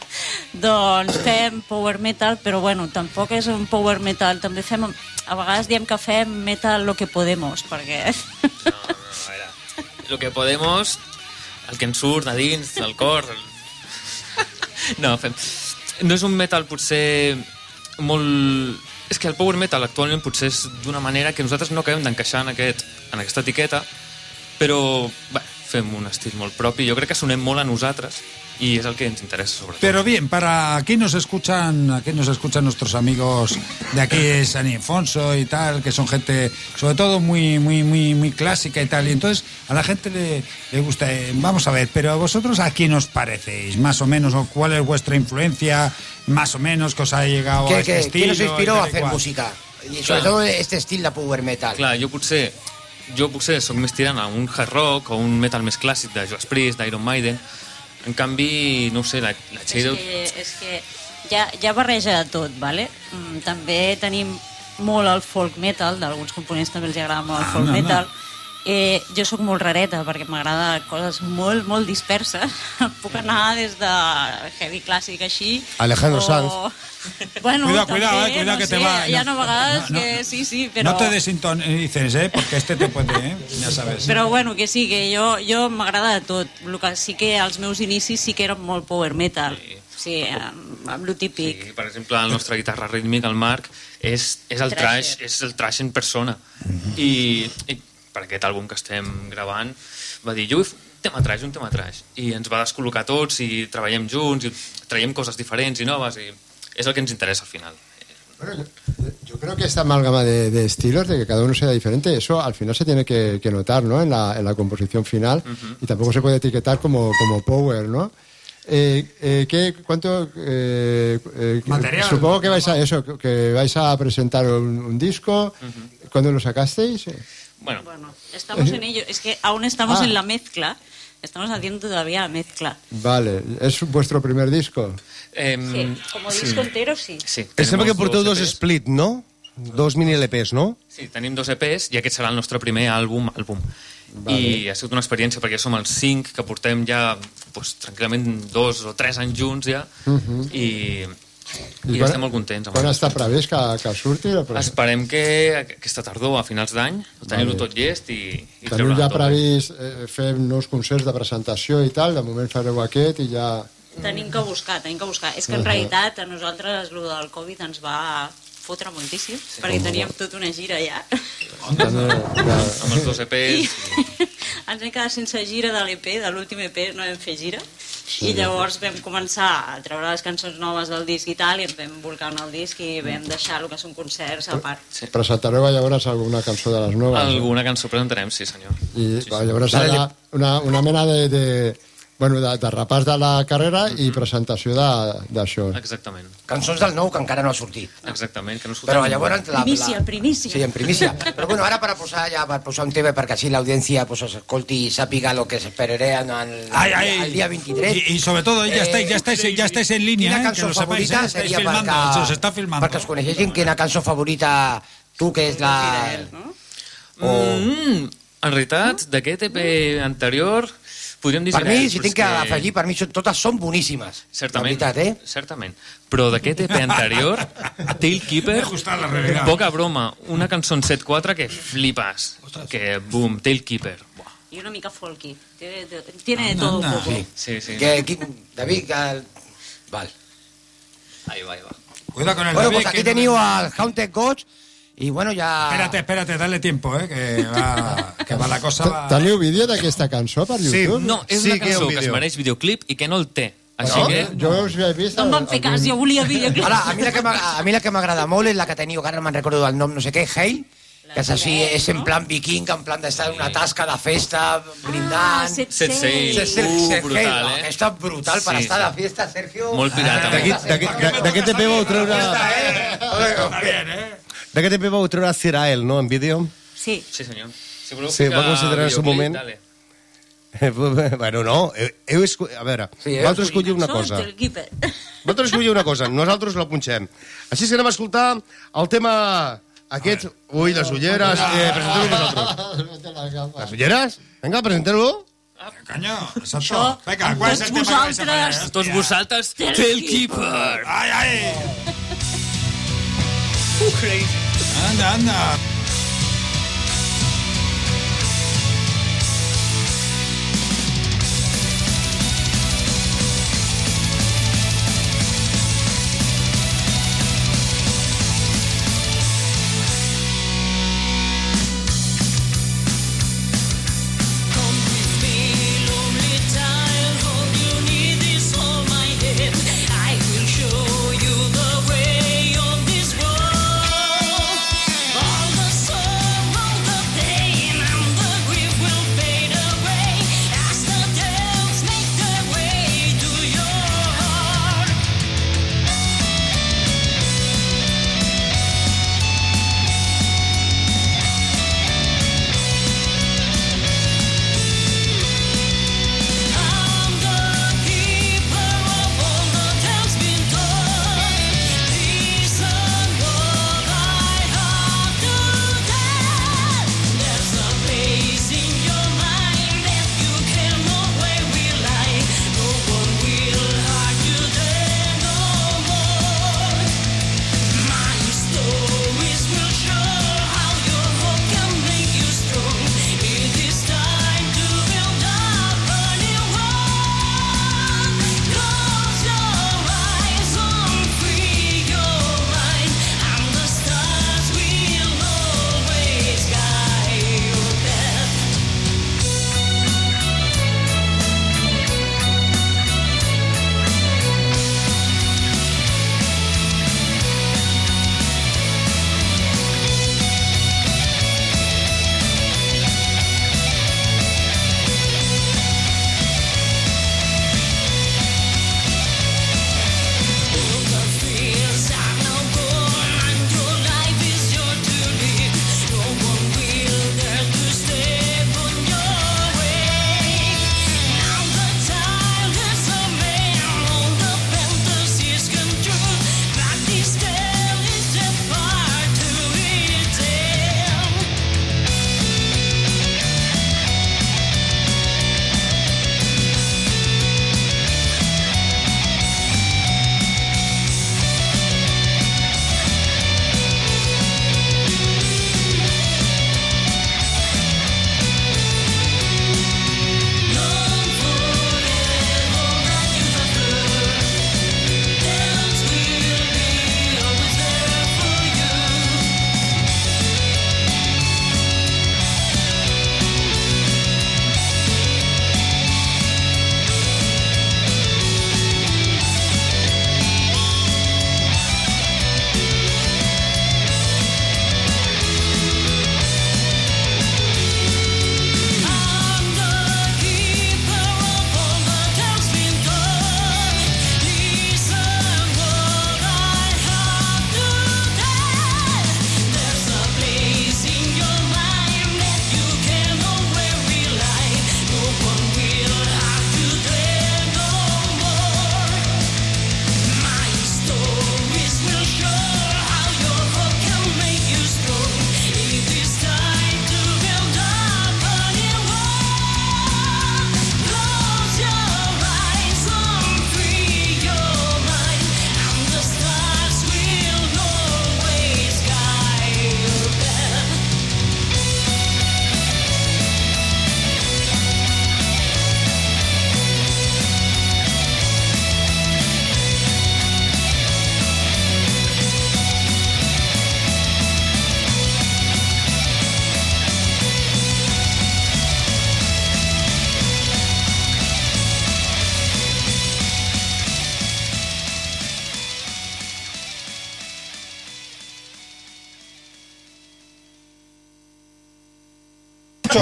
doncs fem power metal, però bueno, tampoc és un power metal. També fem... A vegades diem que fem metal lo que podemos, perquè... No, no, a veure. Lo que podemos, el que ens surt de dins, del cor... No, fem... No és un metal potser molt... És que el power metal actualment potser és d'una manera que nosaltres no acabem d'encaixar en, aquest, en aquesta etiqueta, però bé, fem un estil molt propi. Jo crec que sonem molt a nosaltres i és el que ens interessa, sobretot. Pero bien, para aquí nos escuchan, aquí nos escuchan nuestros amigos de aquí San Ildefonso y tal, que son gente, sobre todo muy, muy, muy, muy clásica y tal. Y entonces a la gente le, le gusta. eh, Vamos a ver, pero a vosotros a quién os parecéis, más o menos, o cuál es vuestra influencia, más o menos, que os ha llegado a Que, este que, estilo. ¿Quién os y inspiró a y hacer música? Y sobre Clar. todo este estil de power metal. Clar, jo potser, jo potser sóc més tirant a un hard rock o un metal més clàssic de Judas Priest, d'Iron Maiden. En canvi, no ho sé, la, la És Cheryl... que, és que ja, ja barreja de tot, vale? Mm, també tenim molt el folk metal, d'alguns components també els agrada molt el Ah, folk no, no. metal, Eh, jo sóc molt rareta perquè m'agrada coses molt, molt disperses. Puc anar des de heavy clàssic així... Alejandro Sanz. Bueno, Cuidado, també, cuidado, eh, cuidado no que te sé, va- Hi ha no, a vegades no, no. que sí, sí, però... No te desintonices, ¿eh? Porque este te puede, ¿eh? Ya sabes. Però bueno, que sí, que jo, jo m'agrada de tot. El que sí que als meus inicis sí que era molt power metal. Sí, amb, amb lo típic. I, per exemple, el nostre guitarra rítmic, el Marc, és, és el trash, és el trash en persona. I, I per aquest àlbum que estem gravant va dir, jo tema trash, un tema trash. I ens va descol·locar tots i treballem junts i traiem coses diferents i noves i és el que ens interessa al final. Yo creo que esta amalgama de, de estilos, de que cada uno sea diferente, eso al final se tiene que, que notar ¿no? en, la, en la composición final y tampoco se puede etiquetar como, como power, ¿no? Eh, eh, ¿qué, ¿Cuánto? eh, eh, Material. Supongo que vais a eso, que- vais a presentar un, un disco. ¿Cuándo lo sacasteis? Bueno, Estamos en ello. Es que aún estamos Ah. en la mezcla. Estamos haciendo todavía la mezcla. Vale, ¿es vuestro primer disco? Em, Sí, como disco entero, sí. Sí, Em sembla que porteu dos EPs. split, no? Dos mini LPs, no? Sí, tenim dos EPs i aquest serà el nostre primer àlbum, àlbum. Vale. I ha sigut una experiència perquè som els cinc que portem ja pues, tranquil·lament dos o tres anys junts ja Mhm. i, i, quan- estem molt contents. amb Quan està previst que, que surti? La pre- Esperem que aquesta tardor, a finals d'any, tenir-ho Vale. tot llest i, i treure-ho ja tope. previst eh, fer nous concerts de presentació i tal, de moment fareu aquest i ja... Tenim que buscar, tenim que buscar. És que en realitat a nosaltres el del Covid ens va fotre moltíssim, perquè teníem tota una gira ja. Amb els dos I EPs. ens vam quedar sense gira de l'EP, de l'últim EP no vam fer gira. I llavors vam començar a treure les cançons noves del disc i tal, i ens vam volcar en el disc i vam deixar el que són concerts a part. Sí. Presentareu llavors alguna cançó de les noves? Alguna cançó presentarem, sí senyor. I sí, llavors serà una, una mena de, de, bueno, de, de repàs de la carrera i presentació de- d'això. Exactament. Cançons del nou que encara no ha sortit. Exactament, que no Però llavors... La, Primícia, primícia. Sí, en primícia. Però bueno, ara per posar, ja, per posar un tema perquè així l'audiència pues, escolti i sàpiga lo que s'esperaran al, Ay, ay. al día 23. Y, y sobre todo, ya, Eh, estáis, ya, estáis, ya estáis en línea, Quina ¿eh? que cançó lo sepáis, favorita ¿eh? estáis seria filmando, perquè, se os está filmando. perquè us coneixessin quina cançó favorita tu, que és la... Mm, en realitat, d'aquest EP anterior, podríem dir... Per mi, si tinc és que afegir, per mi totes són boníssimes. Certament, La veritat, eh? certament. Però d'aquest EP anterior, Tailkeeper, realidad. poca broma, una cançó en 7-4 que flipes. Que, boom, Tailkeeper. Buah. Y una mica folky. Tiene, de- tiene de todo un poco. Sí. Sí, sí. Que, qui- David, que... Val. Ahí va, ahí va. Cuidado con el Bueno, David, pues aquí que- teniu al Haunted Gods i bueno, ja... Espérate, espérate, dale tiempo, ¿eh? Que va, que va la cosa... Va... Teniu vídeo d'aquesta cançó per YouTube? No, és Sí una que cançó que es vídeo. mereix videoclip i que no el té. Així No? que... Jo us he vist... No em van fer cas, jo volia videoclip. Ara, a mi la que m'agrada- a mi la que m'agrada molt és la que teniu, que ara no me'n recordo del nom, no sé què, Hale, que és així, és en plan viking, en plan d'estar en una tasca de festa, brindant... Ah, set Set sail. Set sail, Uh, brutal, sail, eh? Aquesta brutal per Sí, estar sí. de fiesta, Sergio. Molt pirata. D'aquest- d'aquest EP vau treure... Está bien, ¿eh? D'aquest EP vau treure Cirael, no?, en vídeo. Sí. Sí, senyor. Si voleu Sí, va considerar en el seu moment. dale. bueno, no, heu, heu esco... A veure, Sí, heu vosaltres escolliu una cosa. Vosaltres escolliu una cosa, nosaltres la punxem. Així que anem a escoltar el tema aquest... Ui, les ulleres... Eh, presenteu-ho vosaltres. Les ulleres? Vinga, presenteu-ho. Caño, exacto. Això, ¿cuál es tots el tema que vais a poner? vosaltres. Tots vosaltres, Tailkeeper. ¡Ay, ay! Uh, crazy. Anda, anda.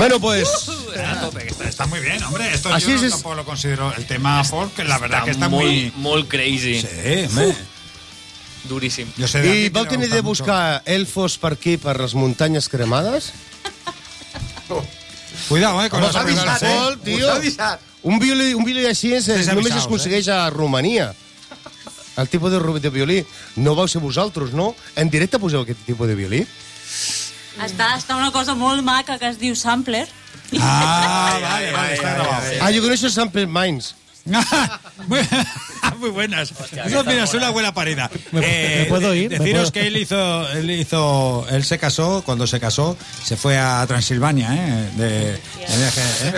Bueno, pues... A que está, está muy bien, hombre. Esto Así yo es. tampoco lo considero el tema folk, la verdad que está molt, muy... molt crazy. Sí, hombre. Duríssim. Yo sé I vau le tenir gusta de mucho. buscar elfos per aquí, per les muntanyes cremades? Cuidado, eh, con Home, avisat, eh? tio. Avisat. Un violí, un violí així és, Estés només es aconsegueix a Romania. El tipus de, de violí. No vau ser vosaltres, no? En directe poseu aquest tipus de violí? Està, està una cosa molt maca que es diu sampler. Ah, vale, vale, está grabado. Ah, jo coneixo Sample Minds. muy, buenas. Eso, mira, es una buena parida. ¿Me- me puedo ir? ¿Me Deciros puedo? que él hizo, él hizo, él se casó, cuando se casó, se fue a Transilvania, ¿eh? De, de viaje, ¿eh?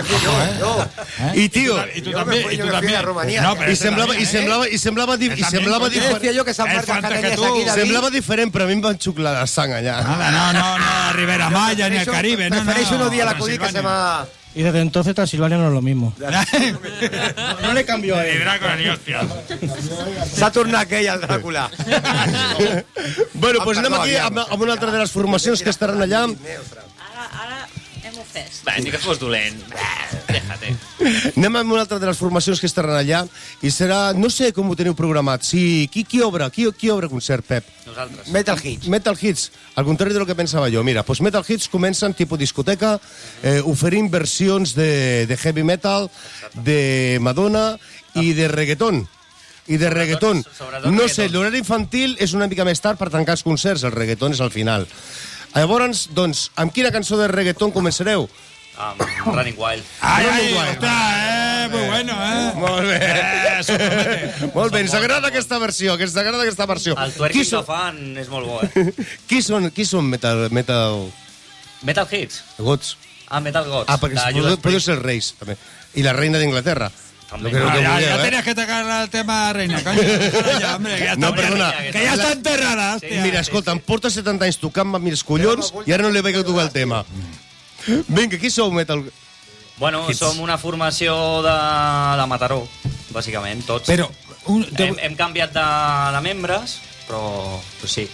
Ojo, ¿eh? ¿Eh? I, tio, Y tú también, y tú también. No, este semblava, i semblava, ¿eh? i semblava, i semblava, coño. di- Decía yo que San Es Marcos antes que tenías tú. aquí, David. semblava diferent, però a mi em van xuclar la sang allà. Nada, no, no, no, a Rivera Maya, ni al Caribe, no, no. Prefereix unos días a la que se Transilvania. Y desde entonces Transilvania no es lo mismo. no le cambió a él. Drácula ni hostia. Saturna aquella, el Dràcula. bueno, doncs anem aquí amb, amb una altra de les formacions que estaran allà. Ara, ara Va, ni que fos dolent. Va, Déjate. Anem amb una altra de les formacions que estaran allà i serà, no sé com ho teniu programat, si, qui, qui obre, qui, qui obre concert, Pep? Nosaltres. Metal Hits. Metal Hits, al contrari del que pensava jo. Mira, doncs Metal Hits comencen tipus discoteca, eh, oferint versions de, de heavy metal, de Madonna i de reggaeton. I de reggaeton. sobretot No sé, reggaeton. l'horari infantil és una mica més tard per tancar els concerts, el reggaeton és al final. Llavors, doncs, amb quina cançó de reggaeton començareu? Um, Running Wild. Ay, Wild. ostras, eh, muy bueno, eh. Molt bé. Eh. Molt bé, ens agrada aquesta versió, que ens agrada aquesta versió. El Qui twerking són, que fan és molt bo, eh? qui són, qui són metal, metal Metal Hits. gots? Ah, Metal Gods. Ah, perquè Judas podeu Priest. ser reis, també. I la reina d'Inglaterra. Lo que- Ah, que ya, ya eh? tenías que tocar el tema reina, coño. Ya, hombre, que ya está, No, perdona. Que ya está enterrada, hostia. Mira, escolta, em porta 70 anys tocant-me amb els collons i ara no li veig a tocar el tema. Vinga, qui sou metal... Bueno, Hits. som una formació de, de Mataró, bàsicament, tots. Pero, un- te- Hem, hem canviat de, de membres, però pues sí.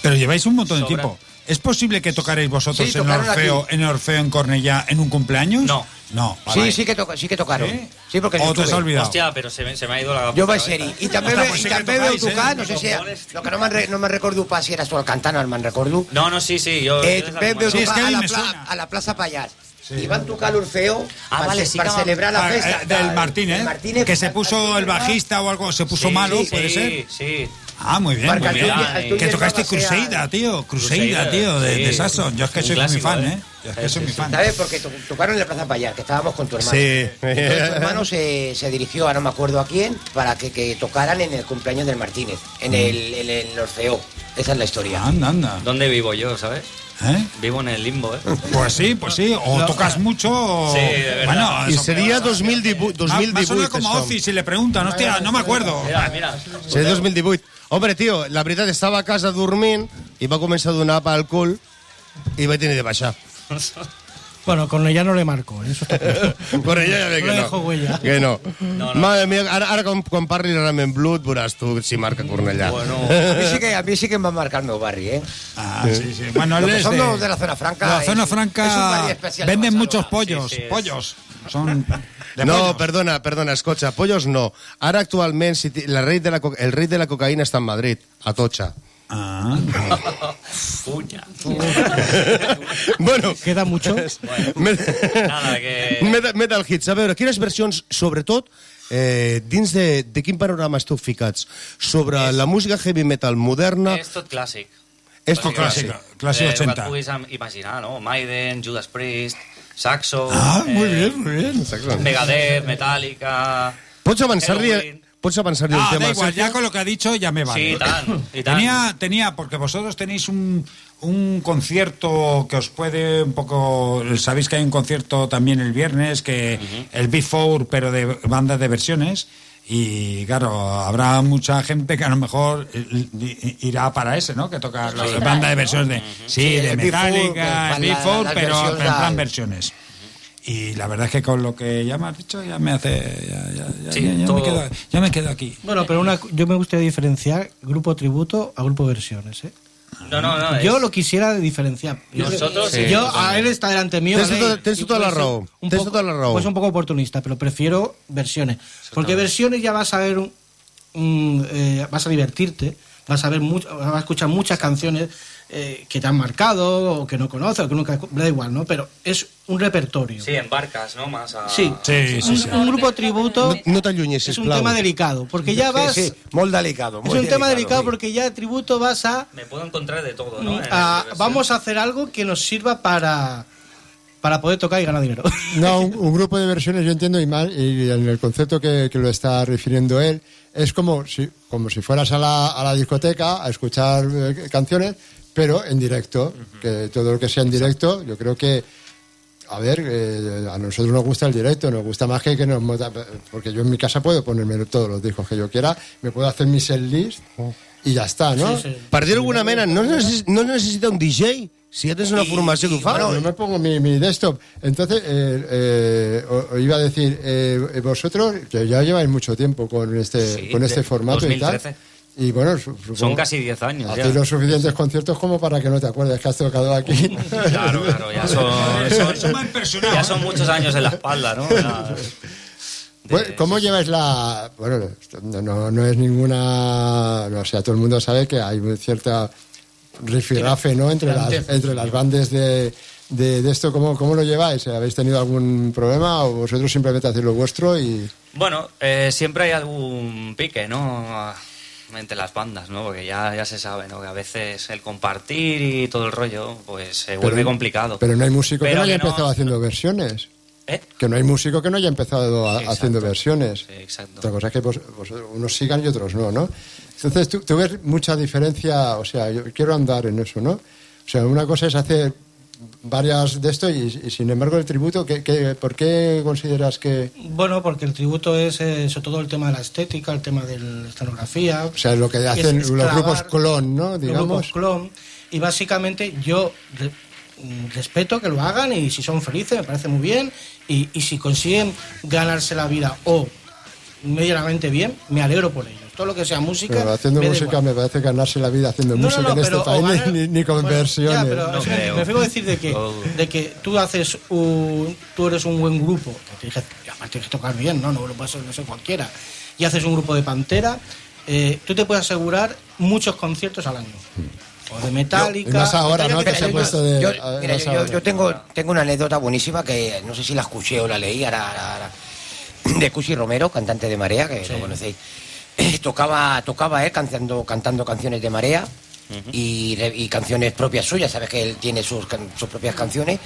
pero lleváis un montón de Sobra. tiempo. ¿Es posible que tocaréis vosotros Sí, en Orfeo, aquí. en Orfeo en Cornellá en un cumpleaños? No. No. Sí, sí que, toca, sí que tocaron. ¿Sí? Sí, porque yo ¿O te has olvidado? Hòstia, però se, me- se m'ha ido la vaig cabeza. ser-hi. I també, ve, pues sí i també veu tocar, eh? no sé si... Lo que no me'n no me'n recordo pas si eres tu el cantant, no me'n recordo. No, no, sí, sí, jo... Eh, veu Sí, és tocar que a a la, me pla, a la plaça Pallars. I van tocar l'Orfeo Ah, vale, sí vam- celebrar la Ah, festa. eh, del Martínez, Martínez, que se puso el bajista o algo, se puso Sí, malo, sí, puede ser. Sí, Ah, muy bien, Marca muy el bien. el que tocaste Cruzeida, tío. Cruzeida, tío, de, sí. de Saxon. Yo es que soy muy fan, ¿eh? ¿eh? Yo es que soy sí, muy fan. ¿Sabes? Porque to- tocaron en la Plaza Payar, que estábamos con tu hermano. Sí. Entonces tu hermano se, se dirigió a no me acuerdo a quién para que, que tocaran en el cumpleaños del Martínez, en el, en el Orfeo. Esa es la historia. Anda, anda. ¿Dónde vivo yo, sabes? ¿Eh? Vivo en el limbo, ¿eh? Pues sí, pues sí. O tocas mucho o... Sí, de verdad. Bueno, eso- seria 2018, Me ha- me 2018 suena como això. Ozzy si le preguntan. Hostia, no me acuerdo. Mira, mira. Seria 2018. Home, tio, la veritat, estava a casa dormint i va començar a donar pel cul i vaig tenir de baixar. Bueno, con ella no le marco, ¿eh? eso está claro. Por ella ja ve No que dejo no. huella. Que no. No, no. Madre mía, ara, ara quan, quan parli realment Blood veuràs tu si marca Cornellà. Bueno, A mí, sí que, a mí sí que me va a marcar el meu barri, ¿eh? Ah, sí, sí. Bueno, Lo que son de, los de la zona franca. la zona es- franca es un barri especial de venden muchos pollos. Sí, sí, es- pollos. Son de no, pollos. perdona, perdona, escolta, pollos no. Ara actualment si ti- la rei de la, el rei de la cocaïna està en Madrid, a Tocha. Ah. puña. bueno, ¿Queda mucho? Met- Nada, que... Metal, Metal Hits, a veure, quines versions, sobretot, eh, dins de, de quin panorama esteu ficats? Sobre la música heavy metal moderna... És tot clàssic. És tot clàssic. clàssic. Clàssic Eh, el que 80. et puguis imaginar, no? Maiden, Judas Priest, Saxo... Ah, muy eh, bien, muy bien. Megadeth, Metallica... Pots Ah, un tema? da igual, Sergio? ya con lo que ha dicho ya me vale. Sí, i tant, i tant. Tenía, tenía, porque vosotros tenéis un, un concierto que os puede un poco. Sabéis que hay un concierto también el viernes, que el Big Four, pero de bandas de versiones. Y claro, habrá mucha gente que a lo mejor i- i- irá para ese, ¿no? Que toca las bandas de versiones de. Sí, Sí, de Metallica, la- pero en plan versiones. Y la verdad es que con lo que ya me has dicho, ya me hace. Ya, ya- ya- Sí, ya- ya todo- me quedo, ya me quedo aquí. Bueno, pero una, yo me gustaría diferenciar grupo tributo a grupo versiones, ¿eh? No, no, no. Yo es- lo quisiera diferenciar. Yo, Nosotros sí. yo a él está delante mío. Tens Y tota la Tens poco- tota la. Pues un poco oportunista, pero prefiero versiones. Porque versiones ya vas a ver un, un, eh, vas a divertirte, vas a ver mucho, vas a escuchar muchas canciones eh, que te han marcado o que no conoces o que nunca da igual, ¿no? Pero es un repertorio. Sí, en barcas, ¿no? Más a... Sí, Sí, sí, un, sí. un grupo tributo No, no t'allunyis, es un tema delicado, porque ya vas Sí, sí, muy delicado. es un tema delicado sí. porque ya tributo vas a Me puedo encontrar de todo, ¿no? En a- vamos a hacer algo que nos sirva para para poder tocar y ganar dinero. No, un, un grupo de versiones yo entiendo y mal, y en el concepto que, que lo está refiriendo él, es como si, como si fueras a la, a la discoteca a escuchar eh, canciones, pero en directo, que todo lo que sea en directo, yo creo que, a ver, eh, a nosotros nos gusta el directo, nos gusta más que que nos... Porque yo en mi casa puedo ponerme todos los discos que yo quiera, me puedo hacer mi set list y ya está, ¿no? Sí, sí. Per dir alguna mena, no, necessita un DJ? Si ja tens una formació que. Bueno, yo me pongo mi, mi desktop. Entonces, eh, eh, iba a decir, eh, vosotros, que ya lleváis mucho tiempo con este, Sí, con este de formato y 2013. tal. Y bueno, su- supongo- Son casi 10 años ya. Hacéis los suficientes conciertos como para que no te acuerdes que has tocado aquí. Claro, claro, ya son, son- ya son muchos años en la espalda, ¿no? Ya- Bueno, ¿Cómo lleváis la...? Bueno, no, no es ninguna... No, o sea, todo el mundo sabe que hay cierta rifirrafe, ¿no? Entre las, entre las bandas de, de, de esto. ¿Cómo, ¿Cómo lo lleváis? ¿Habéis tenido algún problema o vosotros simplemente hacéis lo vuestro y...? Bueno, eh, siempre hay algún pique, ¿no? Entre las bandas, ¿no? Porque ya, ya se sabe, ¿no? Que a veces el compartir y todo el rollo, pues se vuelve Pero- complicado. Pero no hay músico que Pero no haya que no- empezado haciendo versiones. ¿Eh? Que no hay músico que no haya empezado a- Exacto. haciendo versiones. Sí, exacto. Otra cosa es que vos- vos- unos sigan y otros no, ¿no? Entonces, ¿tú, tú ves mucha diferencia, o sea, yo quiero andar en eso, ¿no? O sea, una cosa es hacer varias de esto y, y, sin embargo el tributo, ¿qué, qué, por qué consideras que...? Bueno, porque el tributo es eh, sobre todo el tema de la estética, el tema de la escenografía. O sea, lo que hacen es los clavar grupos clon, ¿no? Digamos. grupos clon. Y básicamente yo re- mm, respeto que lo hagan y si son felices me parece muy bien. Y, y si consiguen ganarse la vida o medianamente bien, me alegro por ellos. Todo lo que sea música. Pero haciendo me música me parece ganarse la vida haciendo No, música no, en este país ni- ganar- ni, ni con bueno, versiones. ya, pero me fijo decir de que, de que tú haces un, tú eres un buen grupo, que tienes que, y además tienes que tocar bien, no, no lo puede ser, no sé cualquiera, y haces un grupo de Pantera, eh, tú te puedes asegurar muchos conciertos al año. O de Metallica. Y más ahora, ¿no? Que se ha yo- puesto de... yo, a- mira, más yo, yo- ahora. yo tengo, tengo una anécdota buenísima que no sé si la escuché o la leí, ahora, ahora- ahora, de Cusi Romero, cantante de Marea, que lo conocéis. Eh, tocaba, tocaba él cantando, cantando canciones de Marea y, canciones propias suyas, sabes que él tiene sus, sus propias canciones.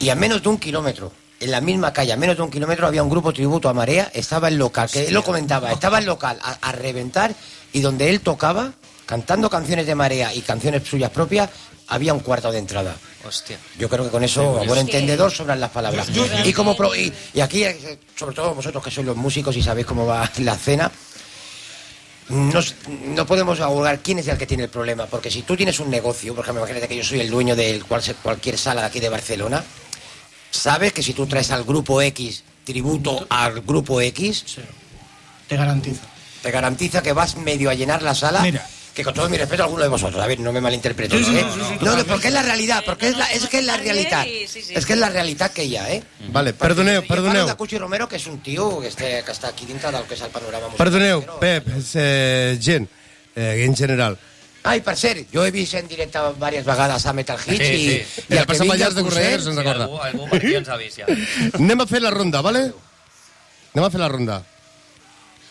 Y a menos de un kilómetro, en la misma calle, a menos de un kilómetro, había un grupo tributo a Marea, estaba el local, que él lo comentaba, estaba el local a, a reventar y donde él tocaba, cantando canciones de Marea y canciones suyas propias, había un cuarto de entrada. Hostia. Yo creo que con eso, a buen entendedor, sobran las palabras. Y, como pro- y, y aquí, eh, sobre todo vosotros que sois los músicos y sabéis cómo va la escena, no, no podemos ahogar quién es el que tiene el problema. Porque si tú tienes un negocio, por ejemplo, imagínate que yo soy el dueño de cual, cualquier sala de aquí de Barcelona, sabes que si tú traes al grupo X tributo al grupo X, Te garantizo. te garantiza que vas medio a llenar la sala. Mira. Que con todo mi respeto a alguno de vosotros, a ver, no me malinterpretéis, ¿eh? No, no, porque es la realidad, porque es, la, es que es la realidad. Sí, sí, sí. Es que es la realidad que hi ha, eh? Vale, perdoneu, Jo parlo perdoneu. de Cuchi Romero, que és un tio que, este, que està aquí dintre del que és el panorama musical. Perdoneu, Pep, eh, gent, eh, en general. Ai, per cert, jo he vist en directe diverses vegades a Metal Hits Sí, i, sí. i el que vingui al concert... Sí, algú, algú per aquí ens ha vist ja. Anem a fer la ronda, ¿vale? Anem a fer la ronda.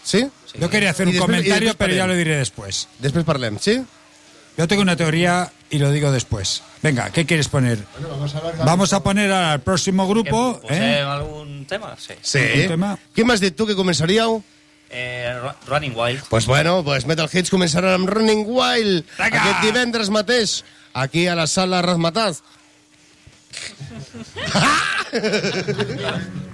¿Sí? Yo quería hacer Y un comentario, pero ya lo diré después. Després parlem, sí? Yo tengo una teoría y lo digo después. Venga, ¿qué quieres poner? Vamos a poner al próximo grupo. ¿eh? algun tema? Sí. Sí. Un tema? Què m'has dit tu que començaríeu? Eh, Ru- Running Wild. Pues bueno, pues Metal Hits començaran amb Running Wild Vinga! aquest divendres mateix, aquí a la sala Razmataz.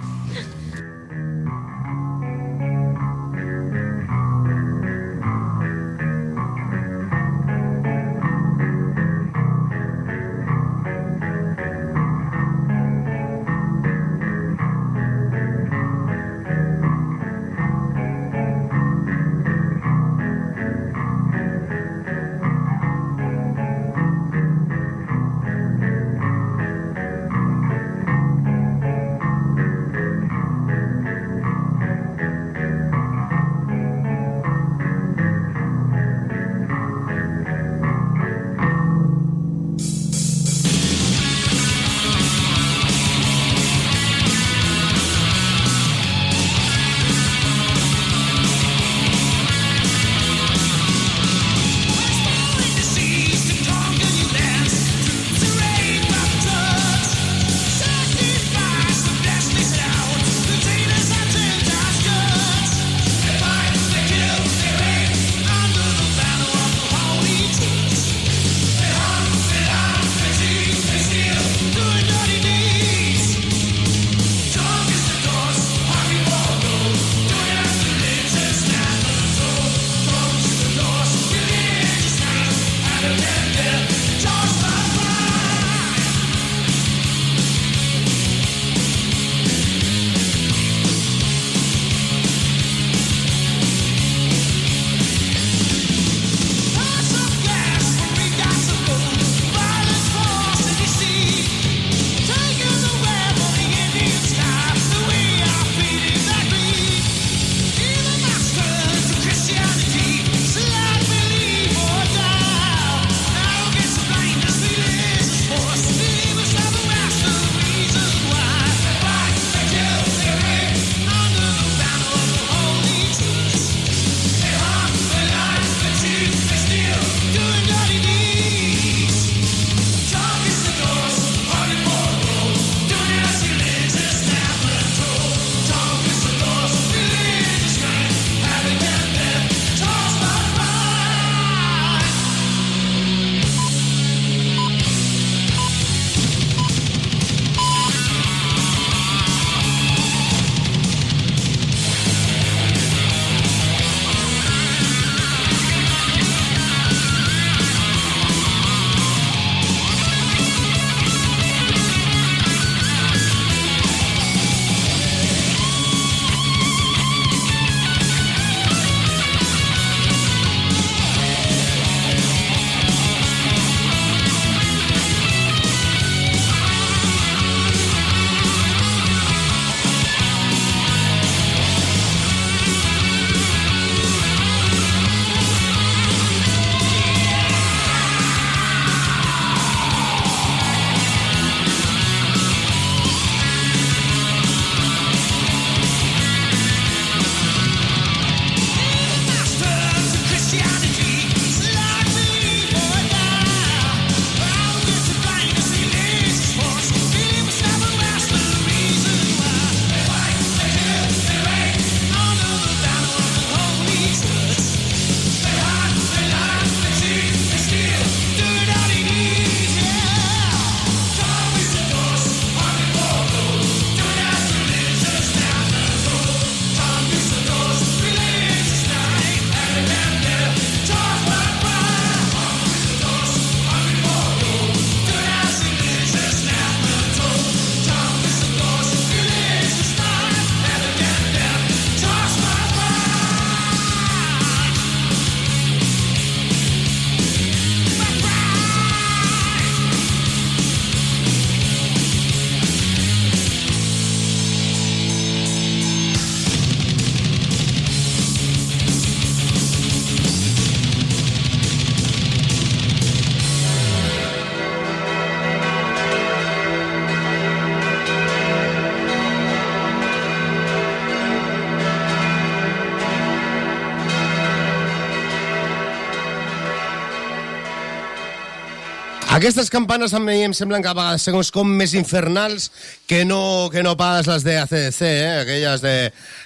Aquestes campanes a mi em semblen que a vegades segons com més infernals que no, que no pas les de ACDC, eh? aquelles de,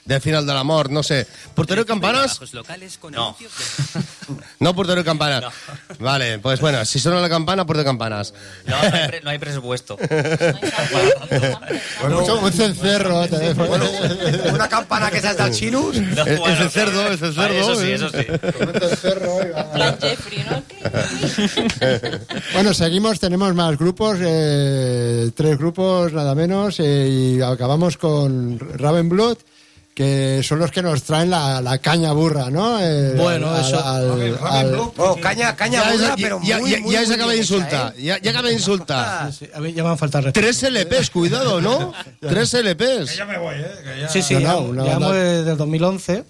de final de la mort, no sé. ¿Portereu campanes? No. No portereu campanas. Vale, pues bueno, si suena la campana, porte campanas. No, no hay, pre- no hay presupuesto. Mucho, un cencerro. también. Una campana que seas del Chinus. No, Es- bueno, es el cerdo, es el cerdo. Eso sí, eso sí. Un cencerro, oiga. Plan Jeffrey, ¿no? Bueno, seguimos, tenemos más grupos, eh, tres grupos nada menos, eh, y acabamos con Ravenblood, que son los que nos traen la, la caña burra, ¿no? Eh, Bueno, al- eso- al- al- Oh, caña, caña Ya, burra, ya, pero ya, muy, ya, muy, ya se acaba de insultar. ¿eh? Ya, ya acaba de insultar. Sí, a mí ya me han faltado. Tres LPs, cuidado, ¿no? Tres LPs. me voy, ¿eh? Que ya... Sí, sí, No, no, banda- el 2011.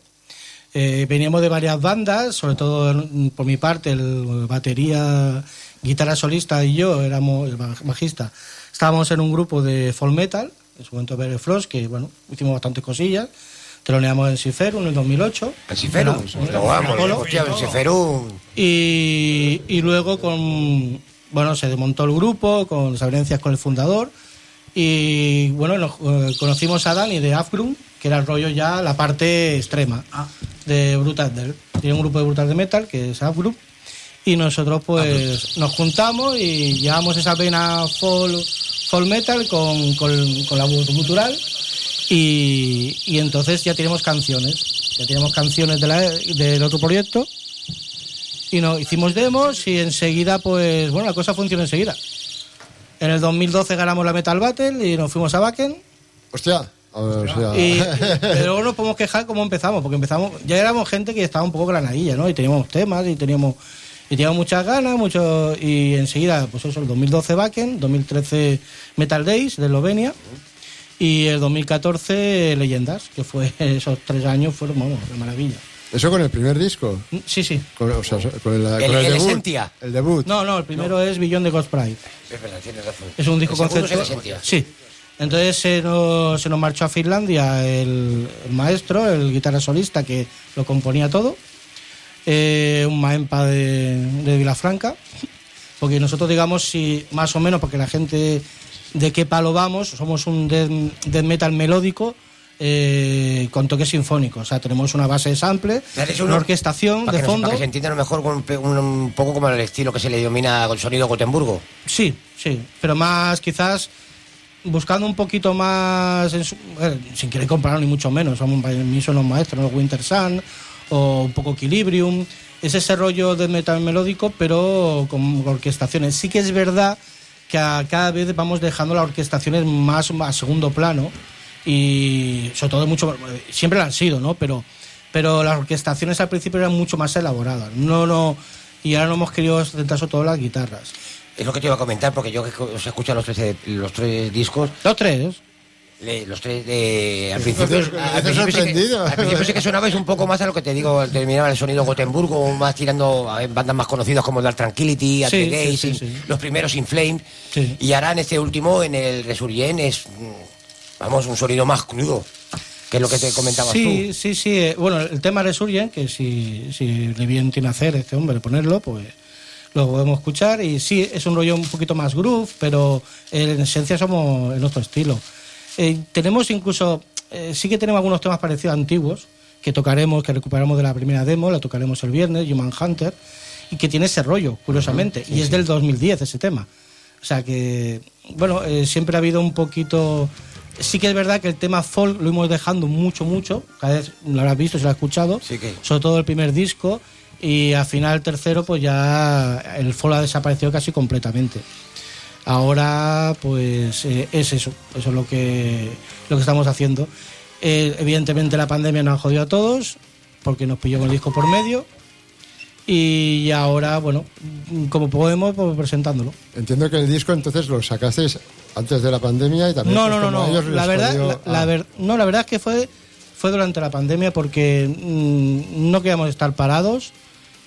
Eh, veníamos de varias bandas, sobre todo por mi parte, el batería, guitarra solista y yo, éramos el baj- bajista. Estábamos en un grupo de folk metal, en su momento Bere Frost, que bueno, hicimos bastantes cosillas. Teloneamos en Siferum en el 2008. El Ciferum. Era- Lo vamos, hostia, el Ciferum. Y, y luego con bueno se desmontó el grupo con las avenencias con el fundador y bueno nos, eh, conocimos a Dani de Afgrum que era el rollo ya la parte extrema de Brutal Death tiene un grupo de Brutal de Metal que es Afgrum y nosotros pues nos juntamos y llevamos esa vena folk, folk metal con, con, con la cultural y, y entonces ya tenemos canciones ya tenemos canciones de la- del otro proyecto y no, hicimos demos y enseguida, pues, bueno, la cosa funcionó enseguida. En el 2012 ganamos la Metal Battle y nos fuimos a Wacken. Hostia. O sea, Y, pero luego nos podemos quejar cómo empezamos, porque empezamos, ya éramos gente que estaba un poco granadilla, ¿no? Y teníamos temas y teníamos, y teníamos muchas ganas, mucho, y enseguida, pues eso, el 2012 Wacken, 2013 Metal Days de Eslovenia, y el 2014 Leyendas, que fue esos tres años, fueron, vamos, de maravilla. Eso con el primer disco. Sí, sí. Con, o sea, con el, con El- el debut. Essentia. El debut. No, no, el primero es Billón de Ghost Pride. Es verdad, tienes razón. Es un disco conceptual. Sí. Entonces se nos, se nos marchó a Finlandia el, el maestro, el guitarra solista que lo componía todo, eh, un maempa de, de Vilafranca, porque nosotros digamos si más o menos, porque la gente de qué palo vamos, somos un death, death metal melódico eh, con toques sinfónicos, o sea, tenemos una base de sample, una orquestación de nos- fondo. para que se entienda a lo mejor un, pe- un- un poco como el estilo que se le denomina el sonido Gotemburgo. Sí, sí, pero más quizás buscando un poquito más, en su- eh, sin querer compararlo ni mucho menos, somos para mí son los maestros, ¿no? Winter Sun o un poco Equilibrium, es ese rollo de metal melódico pero con orquestaciones. Sí que es verdad que cada vez vamos dejando las orquestaciones más a segundo plano y sobre todo mucho siempre lo han sido, ¿no? Pero pero las orquestaciones al principio eran mucho más elaboradas. No no y ahora no hemos querido centrar sobre todo las guitarras. Es lo que te iba a comentar, porque yo que os he escuchado los tres, los tres discos. Los tres. Le- los tres de. Al principio, al principio, sí que, al principio sí que sonabais un poco más a lo que te digo, terminaba el sonido Gotemburgo, más tirando a bandas más conocidas como Dark Tranquility, Sí, At the sí, sí. los primeros In Flame. Y ahora en este último, en el Resurgent, es. mm, Vamos, un sonido más crudo, que es lo que te comentabas Sí, tú. sí, sí. eh, Bueno, el tema Resurgent, que si, si le bien tiene hacer este hombre ponerlo, pues lo podemos escuchar. Y sí, es un rollo un poquito más groove, pero en esencia somos en otro estilo. Eh, tenemos incluso, eh, sí que tenemos algunos temas parecidos antiguos, que tocaremos, que recuperamos de la primera demo, la tocaremos el viernes, Human Hunter, y que tiene ese rollo, curiosamente. y es del 2010 ese tema. O sea que, bueno, eh, siempre ha habido un poquito... Sí que es verdad que el tema folk lo hemos dejando mucho, mucho. Cada vez lo habrás visto, si lo has escuchado. Sí que- Sobre todo el primer disco. Y al final el tercero, pues ya el folk ha desaparecido casi completamente. Ahora, pues eh, es eso. Eso es lo que, lo que estamos haciendo. Eh, evidentemente la pandemia nos ha jodido a todos, porque nos pilló con el disco por medio. Y ahora, bueno, como podemos, pues presentándolo. Entiendo que el disco entonces lo sacasteis antes de la pandemia y también No, pues, no, no, no. ellos La verdad, la, la ver- no, la verdad es que fue, fue durante la pandemia porque mm, no queríamos estar parados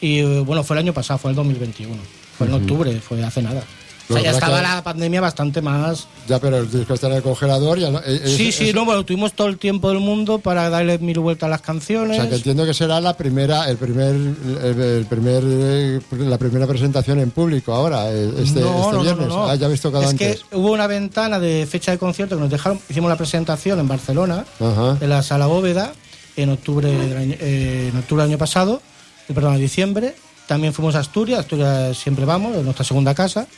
y bueno, fue el año pasado, fue el 2021. Fue en octubre, fue hace nada. O sea, ya estaba que- la pandemia bastante más... Ya, pero el disco está en el congelador. Ya, eh, es- Sí, es- sí, no, bueno, tuvimos todo el tiempo del mundo para darle mil vueltas a las O canciones. sea, que entiendo que será la primera, el primer, el, el primer, eh, la primera presentación en público ahora, eh, este, no, este no, viernes. no. Ah, ya habéis tocado es antes. que hubo una ventana de fecha de concierto que nos dejaron, hicimos la presentación en Barcelona, Ajá. en la Sala Bóveda, en octubre del año, eh, en octubre del año pasado, perdón, en diciembre. También fuimos a Asturias, Asturias siempre vamos, es nuestra segunda casa,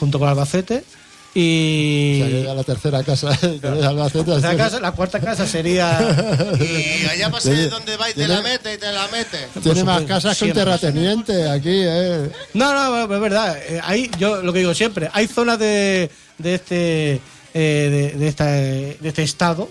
junto con Albacete. Y O sea, la tercera casa de Albacete. la, casa- la cuarta casa sería... Y allá pasé Tiene- donde va y te tiene- la mete y te la mete. Tiene más casas que un terrateniente aquí, ¿eh? No, no, es verdad. Eh, Hay, yo lo que digo siempre, hay zonas de, de este eh, de, de esta- de este estado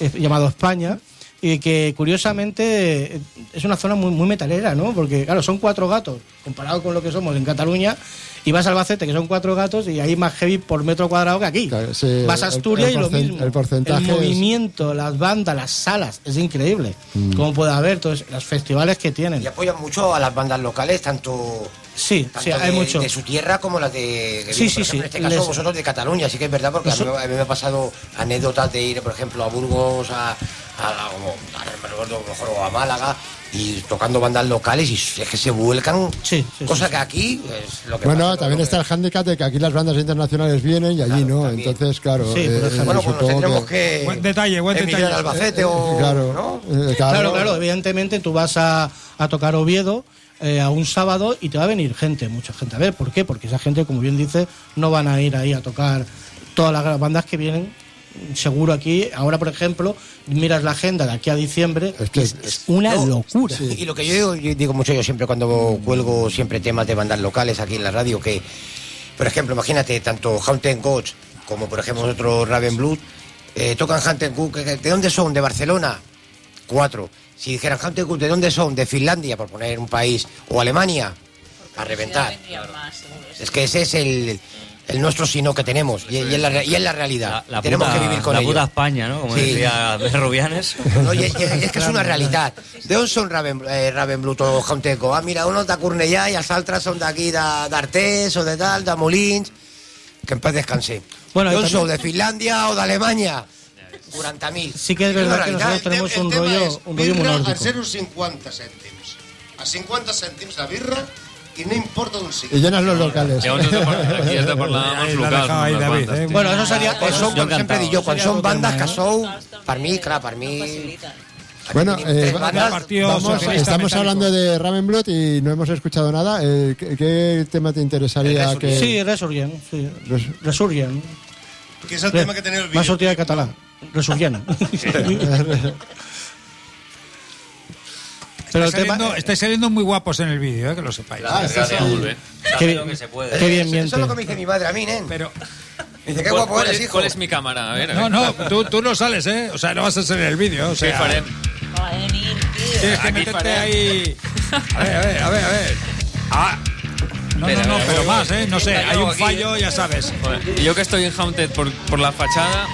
eh, llamado España y que curiosamente es una zona muy, muy metalera, ¿no? Porque claro, son cuatro gatos comparado con lo que somos en Cataluña y vas a Albacete que son cuatro gatos y hay más heavy por metro cuadrado que aquí. sí, vas a el- Asturias el y lo mismo. el porcentaje es- movimiento, las bandas, las salas, es increíble. Mm. Cómo puede haber entonces, los festivales que tienen. Y apoyan mucho a las bandas locales, tanto, Sí, tanto sí, hay de, mucho. de su tierra como las de. que Sí, sí, ejemplo, sí. En este caso, Les- vosotros de Cataluña, sí que es verdad, porque a mí, a mí me ha pasado anécdotas de ir, por ejemplo, a Burgos, a, a, a- como, a, me recuerdo, a lo mejor, o a Málaga, y tocando bandas locales, y es que se vuelcan. cosa que aquí es lo que Bueno, pasa, también está el hándicap de que aquí las bandas internacionales vienen y allí no. Entonces, claro. Sí, por eh, ejemplo. Bueno, pues tendremos que Buen detalle, buen detalle. al Albacete o. Claro, eh, Claro, claro, evidentemente tú vas a, a tocar Oviedo eh, a un sábado y te va a venir gente, mucha gente. A ver, ¿por qué? Porque esa gente, como bien dice, no van a ir ahí a tocar todas las bandas que vienen seguro aquí. Ahora, por ejemplo, miras la agenda de aquí a diciembre, es, es una No, locura. Y lo que yo digo, yo digo mucho yo siempre cuando cuelgo siempre temas de bandas locales aquí en la radio, que, por ejemplo, imagínate, tanto Haunted Gods como, por ejemplo, nosotros Raven Blood, eh, tocan Haunted Gods, que- que- ¿de dónde son? ¿De Barcelona? Cuatro. Si dijeran Haunted Gods, ¿de dónde son? ¿De Finlandia, por poner un país? ¿O Alemania? A reventar. Es que ese es el, el nuestro sino que tenemos, y, y es, la, y es la realidad. La tenemos puta- que vivir con la ello. puta España, ¿no? Como Sí. decía Rubianes. No, y, y- y es que es una realidad. De on són Raven, eh, Ravenblut o Jaunteco? Ah, mira, unos de Cornellà i els altres són d'aquí de- d'Artés o de tal, de Molins. Que en paz descanse. Bueno, Bueno, y ¿De Finlandia o de Alemania? 40.000. Sí que es verdad que nosotros tenemos un tema rollo, és un rollo muy birra a nórdico. 0,50 cèntims. A 50 cèntims la birra i no importa d'on sigui. Y llenas los locales. Llavors has de par- aquí has de parlar amb els locals. amb les bandes, tio. Bueno, eso sería, quan són, com sempre dic jo, quan Seria són bandes que eh? sou, per mi, clar, per mi... Bueno, eh, va- vamos, estamos hablando de Ravenblood y no hemos escuchado nada. Eh, ¿qué, qué tema te interesaría que...? Sí, Resurgent, sí. Resurgent. Que és el tema que teniu el Va vídeo. sortir de català. Resurgent. Pero estáis, tema... saliendo, estáis saliendo muy guapos en el vídeo, eh, que lo sepáis. Ah, sí, sí. Muy bien. Qué bien, qué bien Eso es lo miente. que me dice mi madre a mí, nen. Pero... Dice, qué ¿Cuál- guapo eres, es- hijo. ¿Cuál es mi cámara? A ver, a No, ver. no, tú, tú no sales, ¿eh? O sea, no vas a ser en el vídeo. O Sí, sea, farem. tienes que meterte ahí. A ver, a ver, a ver, a ver. Ah. No, no, pero más. ¿eh? No sé, hay un fallo, ya sabes. Joder, Yo que estoy en Haunted por, por la fachada.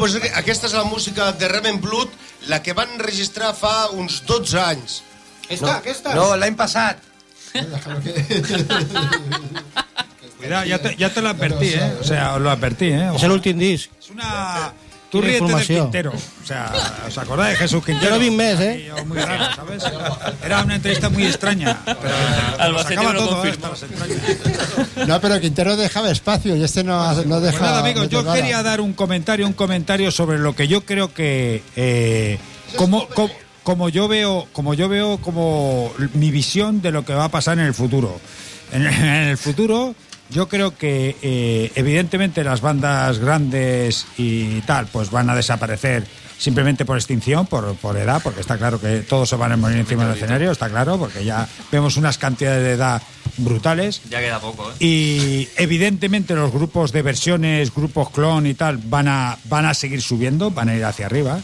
Doncs pues aquesta és la música de Reven Blood, la que van registrar fa uns 12 anys. no, No, l'any passat. Cuidado, ya te, ya te lo advertí, ¿eh? O sea, os lo advertí, ¿eh? És l'últim disc. Tú ríete del. Quintero. O sea, ¿os acordáis de Jesús Quintero? Jo no vinc més, eh? Muy raro, ¿sabes? Era una entrevista muy extraña. Pero Albacete me lo todo, ¿eh? No, pero Quintero dejaba espacio y este no, no deja. Pues nada, amigos, yo quería dar un comentario, un comentario sobre lo que yo creo que eh, como, como, como yo veo, como yo veo como mi visión de lo que va a pasar en el futuro. En, en el futuro, yo creo que eh, evidentemente las bandas grandes y tal, pues van a desaparecer simplemente por extinción, por, por edad, porque está claro que todos se van a morir encima del escenario, está claro, porque ya vemos unas cantidades de edad brutales. Ya queda poco, ¿eh? Y evidentemente los grupos de versiones, grupos clon y tal, van a, van a seguir subiendo, van a ir hacia arriba.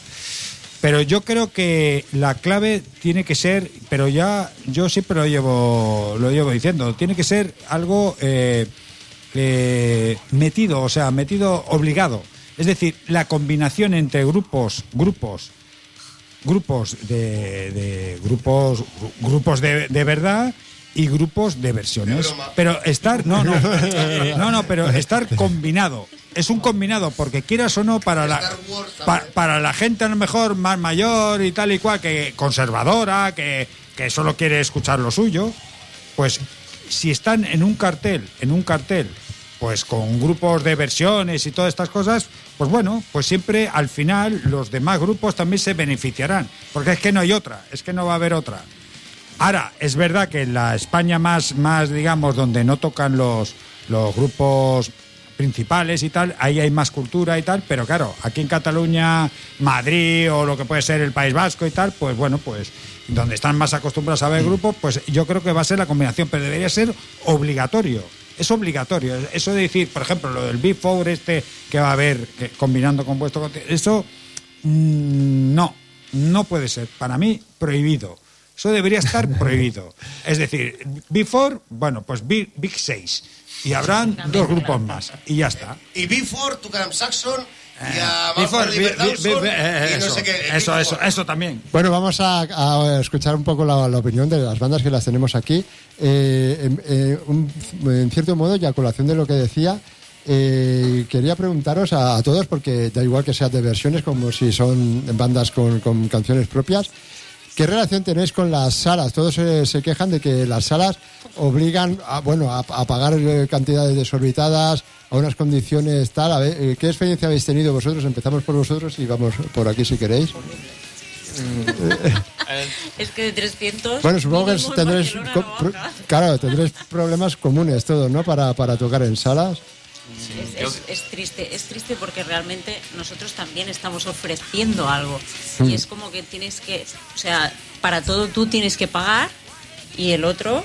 Pero yo creo que la clave tiene que ser, pero ya yo siempre lo llevo, lo llevo diciendo, tiene que ser algo eh, eh, metido, o sea, metido obligado. Es decir, la combinación entre grupos, grupos, grupos de, de grupos, grupos de, de verdad y grupos de versiones. Pero estar, no, no, no, no, pero estar combinado. Es un combinado, porque quieras o no, para la, pa- para la gente a lo mejor más mayor y tal y cual, que conservadora, que, que solo quiere escuchar lo suyo, pues si están en un cartel, en un cartel, pues con grupos de versiones y todas estas cosas, pues bueno, pues siempre al final los demás grupos también se beneficiarán, porque es que no hay otra, es que no va a haber otra. Ahora, es verdad que en la España más, más digamos, donde no tocan los, los grupos principales y tal, ahí hay más cultura y tal, pero claro, aquí en Cataluña, Madrid o lo que puede ser el País Vasco y tal, pues bueno, pues donde están más acostumbrados a ver grupos, pues yo creo que va a ser la combinación, pero debería ser obligatorio. Es obligatorio. Eso de decir, por ejemplo, lo del Big Four este que va a haber que- combinando con vuestro eso mm, no, no puede ser. Para mí, prohibido. Eso debería estar prohibido. Es decir, Big Four, bueno, pues Big, Big 6. Y habrán dos grupos más. Y ya está. I Biford tocant amb Saxon a Manfred Bi- Bi- Liberdalson Bi- eh, no eso, sé eso, eso, eso también. Bueno, vamos a, a escuchar un poco la, la opinión de las bandas que las tenemos aquí. Eh, en, eh, un- en cierto modo, y a colación de lo que decía, eh, quería preguntaros a, a todos, porque da igual que sean de versiones, como si son bandas con, con canciones propias, ¿qué relación tenéis con las salas? Todos se, se quejan de que las salas obligan a, bueno, a, a pagar eh, cantidades desorbitadas, a unas condiciones tal. A ver, eh, ¿Qué experiencia habéis tenido vosotros? Empezamos por vosotros y vamos por aquí si queréis. Es que de 300... Bueno, supongo que tendréis, no claro, tendréis problemas comunes todos, ¿no? Para, para tocar en salas. Es, es- es triste, es triste porque realmente nosotros también estamos ofreciendo algo. Y es como que tienes que, o sea, para todo tú tienes que pagar y el otro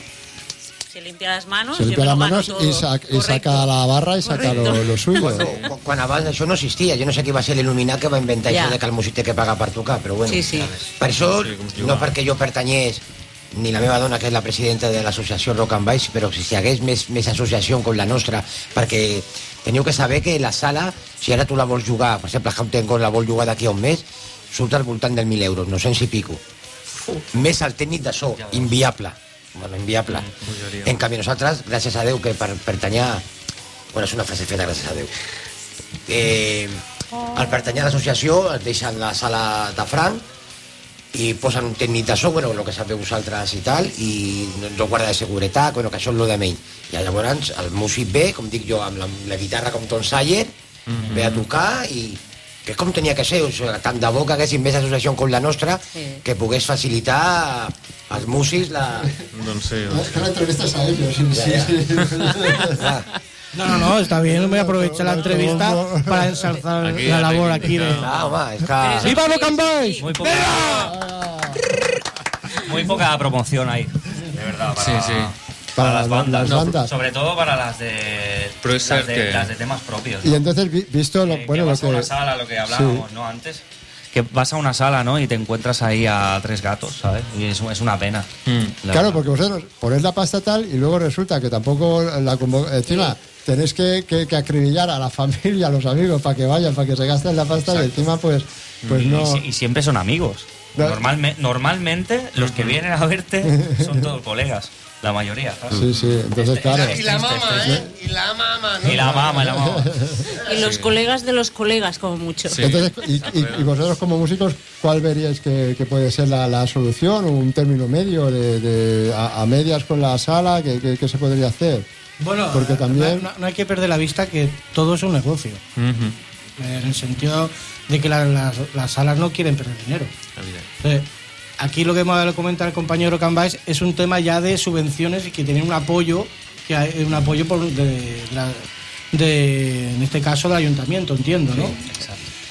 se limpia las manos. Se limpia las manos y, todo. sac- y saca la barra y saca lo, lo suyo. Quan, quan abans això no existia, jo no sé qui va ser l'il·luminat que va inventar Ja. això de que el músic que pagar per tocar, però bueno. Sí, sí. Per això, Sí, no perquè jo pertanyés ni la meva dona, que és la presidenta de l'associació Rock and Baix, però si hi hagués més, més associació com la nostra, perquè teniu que saber que la sala, si ara tu la vols jugar, per exemple, Hampton Court la vol jugar d'aquí a un mes, surt al voltant del 1.000 euros, 900 i pico. Més el tècnic de so, inviable. Bueno, inviable. En canvi, nosaltres, gràcies a Déu, que per pertanyar... Bueno, és una frase feta, gràcies a Déu. Eh, al pertanyar a l'associació es deixen la sala de franc i posen un tècnic de so, bueno, el que sabeu vosaltres i tal, i no guarda de seguretat, bueno, que això és lo de menys. I llavors el músic ve, com dic jo, amb la, la guitarra com Tom Sayer, ve a tocar i que és com tenia que ser, o sigui, tant de bo que haguéssim més associació com la nostra Sí. que pogués facilitar als músics la... Doncs sí. Es que la entrevista es a ellos. sí, Ya, sí, ya. No, no, no, está bien. Voy a aprovechar la entrevista para ensalzar Aquí, la labor aquí de. Que... ¡Viva and Bass! Muy poca, muy poca promoción hay, de verdad, para, Sí, sí. para las bandas. las bandas. Sobre todo para las de, Pero es las de, que- las de temas propios. Y entonces, vi- visto lo, que, bueno, que lo vas a que. una sala, lo que hablábamos, ¿no? Antes. Que vas a una sala, ¿no? Y te encuentras ahí a tres gatos, ¿sabes? Y es, es una pena. la Claro, verdad. porque vosotros ponéis la pasta tal y luego resulta que tampoco la convo- encima tenéis que, que, que acribillar a la familia, a los amigos, para que vayan, para que se gasten la pasta y encima, pues, pues y, no. y siempre son amigos. No. Normalme- normalmente los que vienen a verte son todos colegas, la mayoría. claro. Sí, sí, entonces, claro. Y la mamá, ¿eh? Y la mamá, ¿no? Y la mamá, y la mamá. Y los colegas de los colegas, como mucho. Entonces, y, y- y vosotros como músicos, ¿cuál veríais que, que puede ser la, la solución? ¿Un término medio de, de- a, a medias con la sala? ¿Qué, qué- qué se podría hacer? Bueno, Porque también... no, no hay que perder la vista que todo es un negocio. En el sentido de que la- las, las salas no quieren perder dinero. Aquí lo que me comenta el compañero Cambais es un tema ya de subvenciones y que tienen un apoyo, que hay un apoyo por de, la- de- en este caso del ayuntamiento, entiendo, ¿no?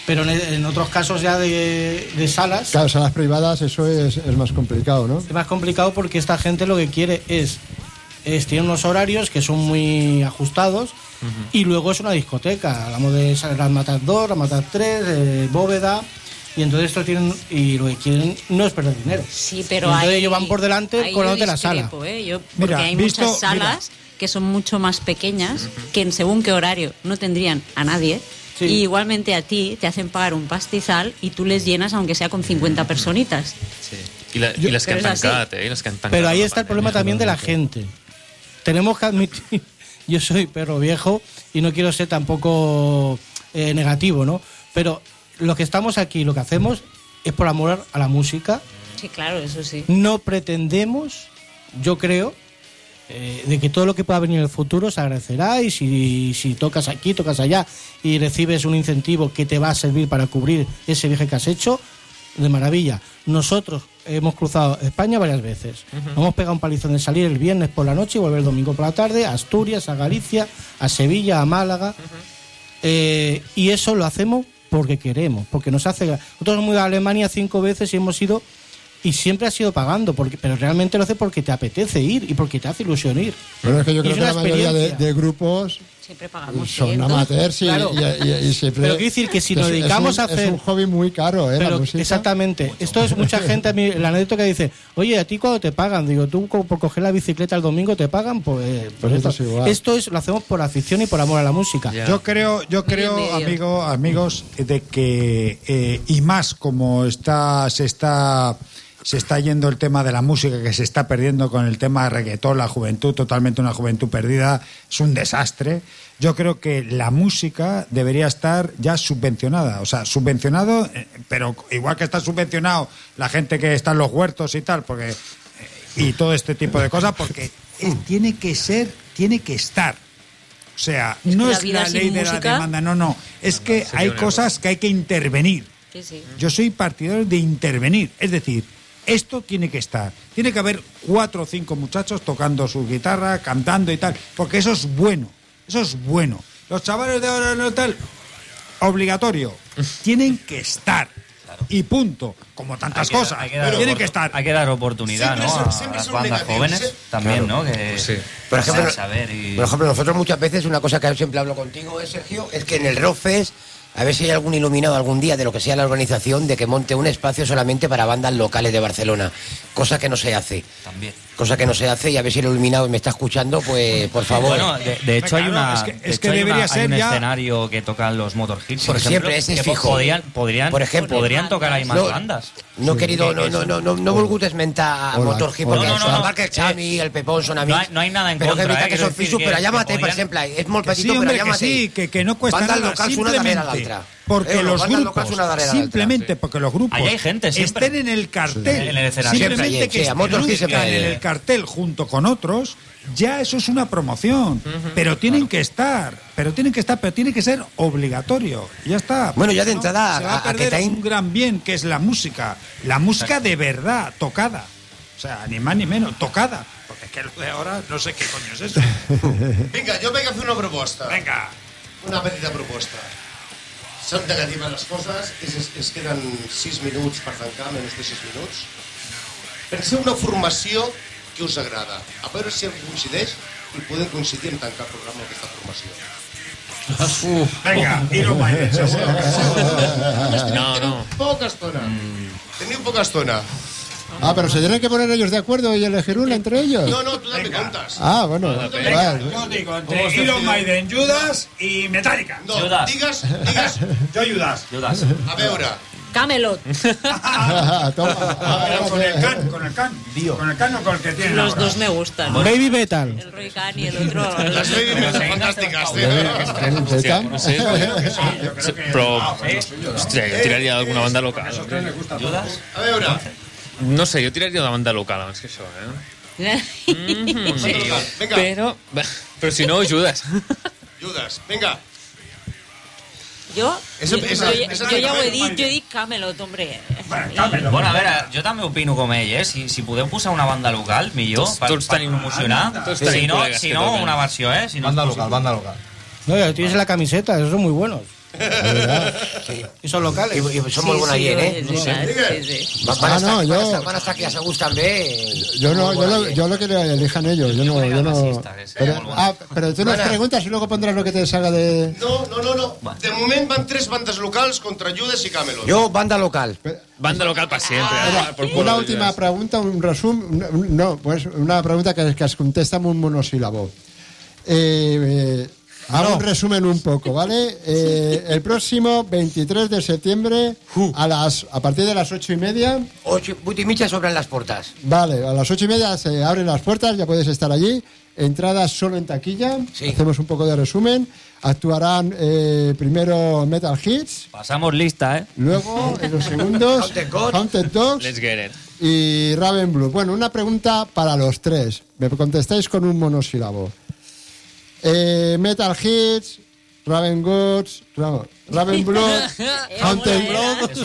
Pero en, en otros casos ya de, de salas Claro, salas privadas, eso es, es más complicado, ¿no? es más complicado porque esta gente lo que quiere es, es tiene unos horarios que son muy ajustados y luego es una discoteca. Hablamos de las Matas 2, las Matas 3, eh, Bóveda. Y entonces esto tienen, y lo que quieren no es perder dinero. Sí, pero Y entonces hay- ellos van por delante ahí con los de la sala. ¿eh? Yo- porque Mira, hay visto- muchas salas que son mucho más pequeñas que en según qué horario no tendrían a nadie. Sí. Y igualmente a ti te hacen pagar un pastizal y tú les llenas aunque sea con 50 personitas. I, la, i les que han eh? Que han tancat. Pero ahí a la está el problema también de la gente. Tenemos que admitir, yo soy perro viejo y no quiero ser tampoco eh, negativo, ¿no? Pero lo que estamos aquí, lo que hacemos es por amor a la música. Sí, claro, eso sí. No pretendemos, yo creo, eh, de que todo lo que pueda venir en el futuro se agradecerá y si, si tocas aquí, tocas allá y recibes un incentivo que te va a servir para cubrir ese viaje que has hecho, de maravilla. Nosotros hemos cruzado España varias veces. Hemos pegado un palizón de salir el viernes por la noche y volver el domingo por la tarde a Asturias, a Galicia, a Sevilla, a Málaga. Eh, y eso lo hacemos porque queremos, porque nos hace... Nosotros hemos ido a Alemania cinco veces y hemos ido... Y siempre has ido pagando, porque, pero realmente lo hace porque te apetece ir y porque te hace ilusión ir. Bueno, es que yo creo es que una la mayoría de grupos Siempre pagamos. son ¿eh? amateurs y, Claro. y- y- y siempre... Pero quiero decir que si nos es- es dedicamos un- a hacer- Es un hobby muy caro, ¿eh? la música. exactamente. Esto es mucha gente, a mí, la anécdota que dice, oye, ¿a ti cuando te pagan? Digo, tú por coger la bicicleta el domingo te pagan, pues, pues esto es igual. esto es, lo hacemos por afición y por amor a la música. Yo creo, yo creo, amigo, amigos, de que eh, y más como está se está se está yendo el tema de la música que se está perdiendo con el tema de reggaetón, la juventud, totalmente una juventud perdida, es un desastre. Yo creo que la música debería estar ya subvencionada, o sea, subvencionado, eh, pero igual que está subvencionado la gente que está en los huertos y tal, porque eh, y todo este tipo de cosas, porque tiene que ser, tiene que estar. O sea, Es no la es la ley de la demanda, no, no. Es que hay cosas que hay que intervenir. Sí, sí. Yo soy partidario de intervenir. Es decir, esto tiene que estar. Tiene que haber cuatro o cinco muchachos tocando su guitarra, cantando y tal. Porque eso es bueno. Eso es bueno. Los chavales de ahora no tal. Obligatorio. Tienen que estar. Y punto. Como tantas Hay que dar- cosas. hay que dar Tienen que estar. Hay que dar oportunidad, Siempre ¿no? son- a las son bandas jóvenes ¿eh? también, Claro. ¿no? Que Sí. Por ejemplo, saber y... Por ejemplo, nosotros muchas veces, una cosa que siempre hablo contigo, eh, Sergio, es que en el Rockfest, a ver si hay algún iluminado algún día de lo que sea la organización, de que monte un espacio solamente para bandas locales de Barcelona. Cosa que no se hace. También. Cosa que no se hace, y a ver si el iluminado me está escuchando, pues por favor. Bueno, de, de hecho hay una es que- de es hecho que hay debería hay ser un ya- escenario que tocan los Motorhead, por Por ejemplo, siempre, ese es que fijo. podrían podrían Por ejemplo. podrían tocar ahí más No, bandas. No he querido, no, Que no, no, no, no volgut esmentar a Motorhead, hola. perquè No, no, no, no, no. no, el Xami, el Pepón són amics. No hay- no hay nada en però contra, que és veritat eh, que són fixos, que- però que mateix, per podrían- exemple, és molt Que petit, sí, però allà que sí, que, que no cuesta nada. locals una darrere Simplemente l'altra. Porque Eh, los bandes grupos, simplemente porque los grupos Ahí hay gente siempre. estén en el cartel, En el escenario. simplemente hay, que sí, estén en el cartel junto con otros, ya eso es una promoción. Pero tienen que estar, pero tienen que estar, pero tiene que ser obligatorio. Ya está. Bueno, ya de entrada, se va a- a a que te- un gran bien que es la música, la música de verdad, tocada. O sea, ni más ni menos, tocada. Porque es que lo de ahora no sé qué coño es eso. Vinga, jo vaig a fer una proposta. Venga. Una petita proposta. Són negatives les coses, es, es, es queden 6 minuts per tancar, menys de 6 minuts. Penseu una formació que us agrada. A veure si coincideix i podem coincidir en tancar el programa amb aquesta formació. Venga, y no bailes. No, no. Poca estona. Teniu poca estona. Ah, pero se tienen que poner ellos de acuerdo y elegir una entre ellos. No, no, tú dame contas. Ah, bueno. Venga, vale. yo digo, entre Iron Maiden, Judas y Metallica. No, digues, digues, Yo Judas. Judas. a veure, Camelot. Toma. Pero con el can, con el can. Con el can o con el que tiene Los ahora. dos me gustan. Baby Metal. El Roy Khan y el otro. las baby son fantàstiques, tío. No sé, jo tiraria d'alguna banda local. Judas? A veure, No sé, jo tiraria de banda local abans que això, eh? sí, vinga, Però, però si no, Judas. Judas, vinga. Jo, És- jo, és- jo, és- jo ja ho he dit, jo dic Camelot, hombre. Bueno, a veure, jo també opino com ell, eh? Si, si podeu posar una banda local, millor, Tots- per, tots per tenim- promocionar. tots si tenim no, col·legues si no una versió, eh? Si no, Banda local, banda local. No, ya tienes la camiseta, esos son muy buenos. Sí. Y son locales. Y, y son muy buenas sí, gent, eh? és veritat, sí, sí. Van, van, Ah, a estar, no, van, a yo- estar, van estar aquí a Segús també. Yo no, yo lo, yo lo que le elijan ellos. Yo no, yo no. Pero, bueno. ah, pero tú nos Buena. preguntas y luego pondrás lo que te salga de. No, no, no, no. De moment van tres bandes locals contra Judas i Camelot. Jo, banda local. Banda local per sempre. Por culo, una última pregunta, un resumen. No, pues una pregunta que, que es contesta en un monosílabo. Eh, eh, hago un resumen un poco, ¿vale? Eh, el próximo 23 de septiembre a las a partir de las ocho y media, Ocho, mitja s'obren les portes. vale, a las ocho y media se abren las puertas, ya podéis estar allí. Entradas solo en taquilla. Sí. Hacemos un poco de resumen. Actuarán eh, primero Metal Hits, Pasamos lista, eh? luego en los segundos Haunted. Haunted Dogs Let's get it. y Raven Blue. Bueno, una pregunta para los tres. Me contestáis con un monosílabo. Eh, Metal Hits, Raven Goods, no, Raven Blue, Haunted,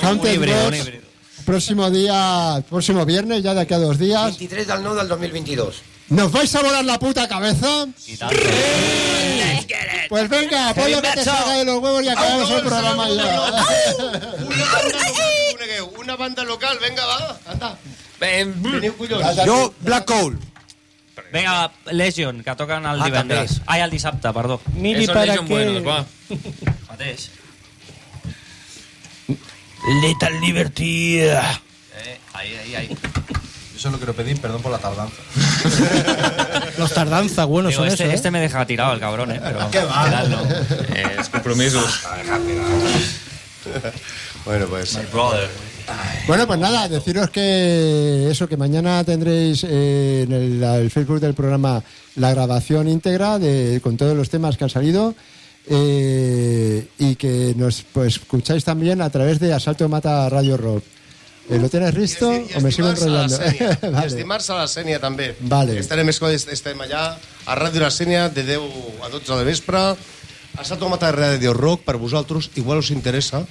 Haunted híbrido, un Dogs. híbrido. Próximo día, próximo viernes, ya de aquí a dos días. 23 del 9 del 2022. ¿Nos vais a volar la puta cabeza? Y tanto. Pues venga, pon lo que te salga de los huevos y acabamos el programa ya. Una banda local, vinga, va, anda. Eh. Jo, Black Coal. Vinga, Legion, que toquen el Ah, divendres. Ai, el dissabte, perdó. Mili esos para Legion buenos, que... va. Mateix. Lethal Liberty. Eh, ahí, ahí, ahí. Yo solo quiero pedir perdón por la tardanza. Los tardanza, buenos Digo, son este, esos, ¿eh? este me deja tirado el cabrón, eh? Pero ¿Qué va? No. Eh, els compromisos. Bueno, pues... My brother. Bueno, pues nada, deciros que eso, que mañana tendréis eh, en el, el Facebook del programa la grabación íntegra de, con todos los temas que han salido eh, y que nos pues, escucháis también a través de Asalto Mata Radio Rock. Eh, ¿Lo tienes listo I o me sigo enrollando? I vale. dimarts a la Sènia també. Vale. Estarem, estem allà a Ràdio La Sènia de 10 a 12 de vespre. Una de Ràdio Rock per vosaltres, igual us interessa.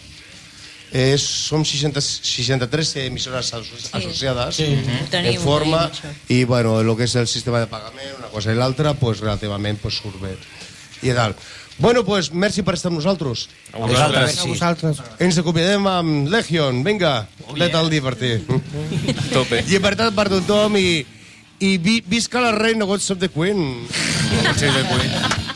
Eh, som 60, 63 emissores asso associades Sí. Tenim, en forma i bueno, el que és el sistema de pagament, una cosa i l'altra, pues, relativament pues, surt bé. I tal. Bueno, pues, merci per estar amb nosaltres. A vosaltres. A vosaltres. Ens acomiadem amb Legion, vinga, oh, Lethal Liberty. Tope. Llibertat per tothom i, i vi, visca la reina Gods of the Queen. Sí, de cuir. les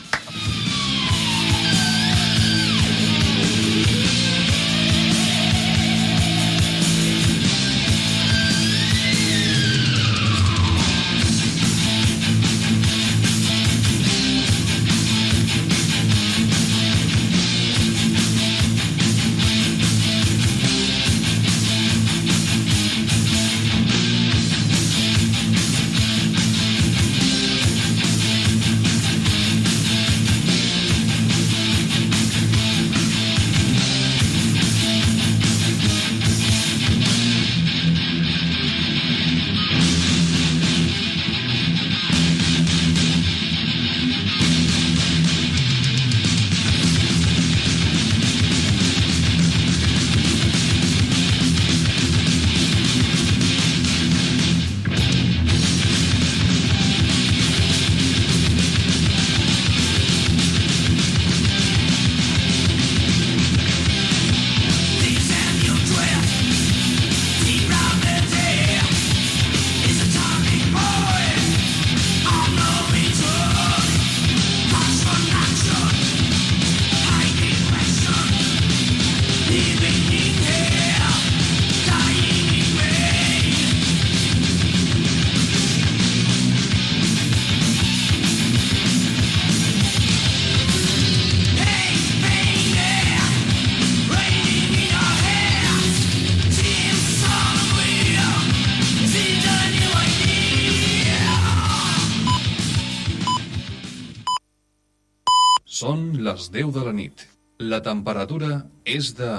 temperatura és de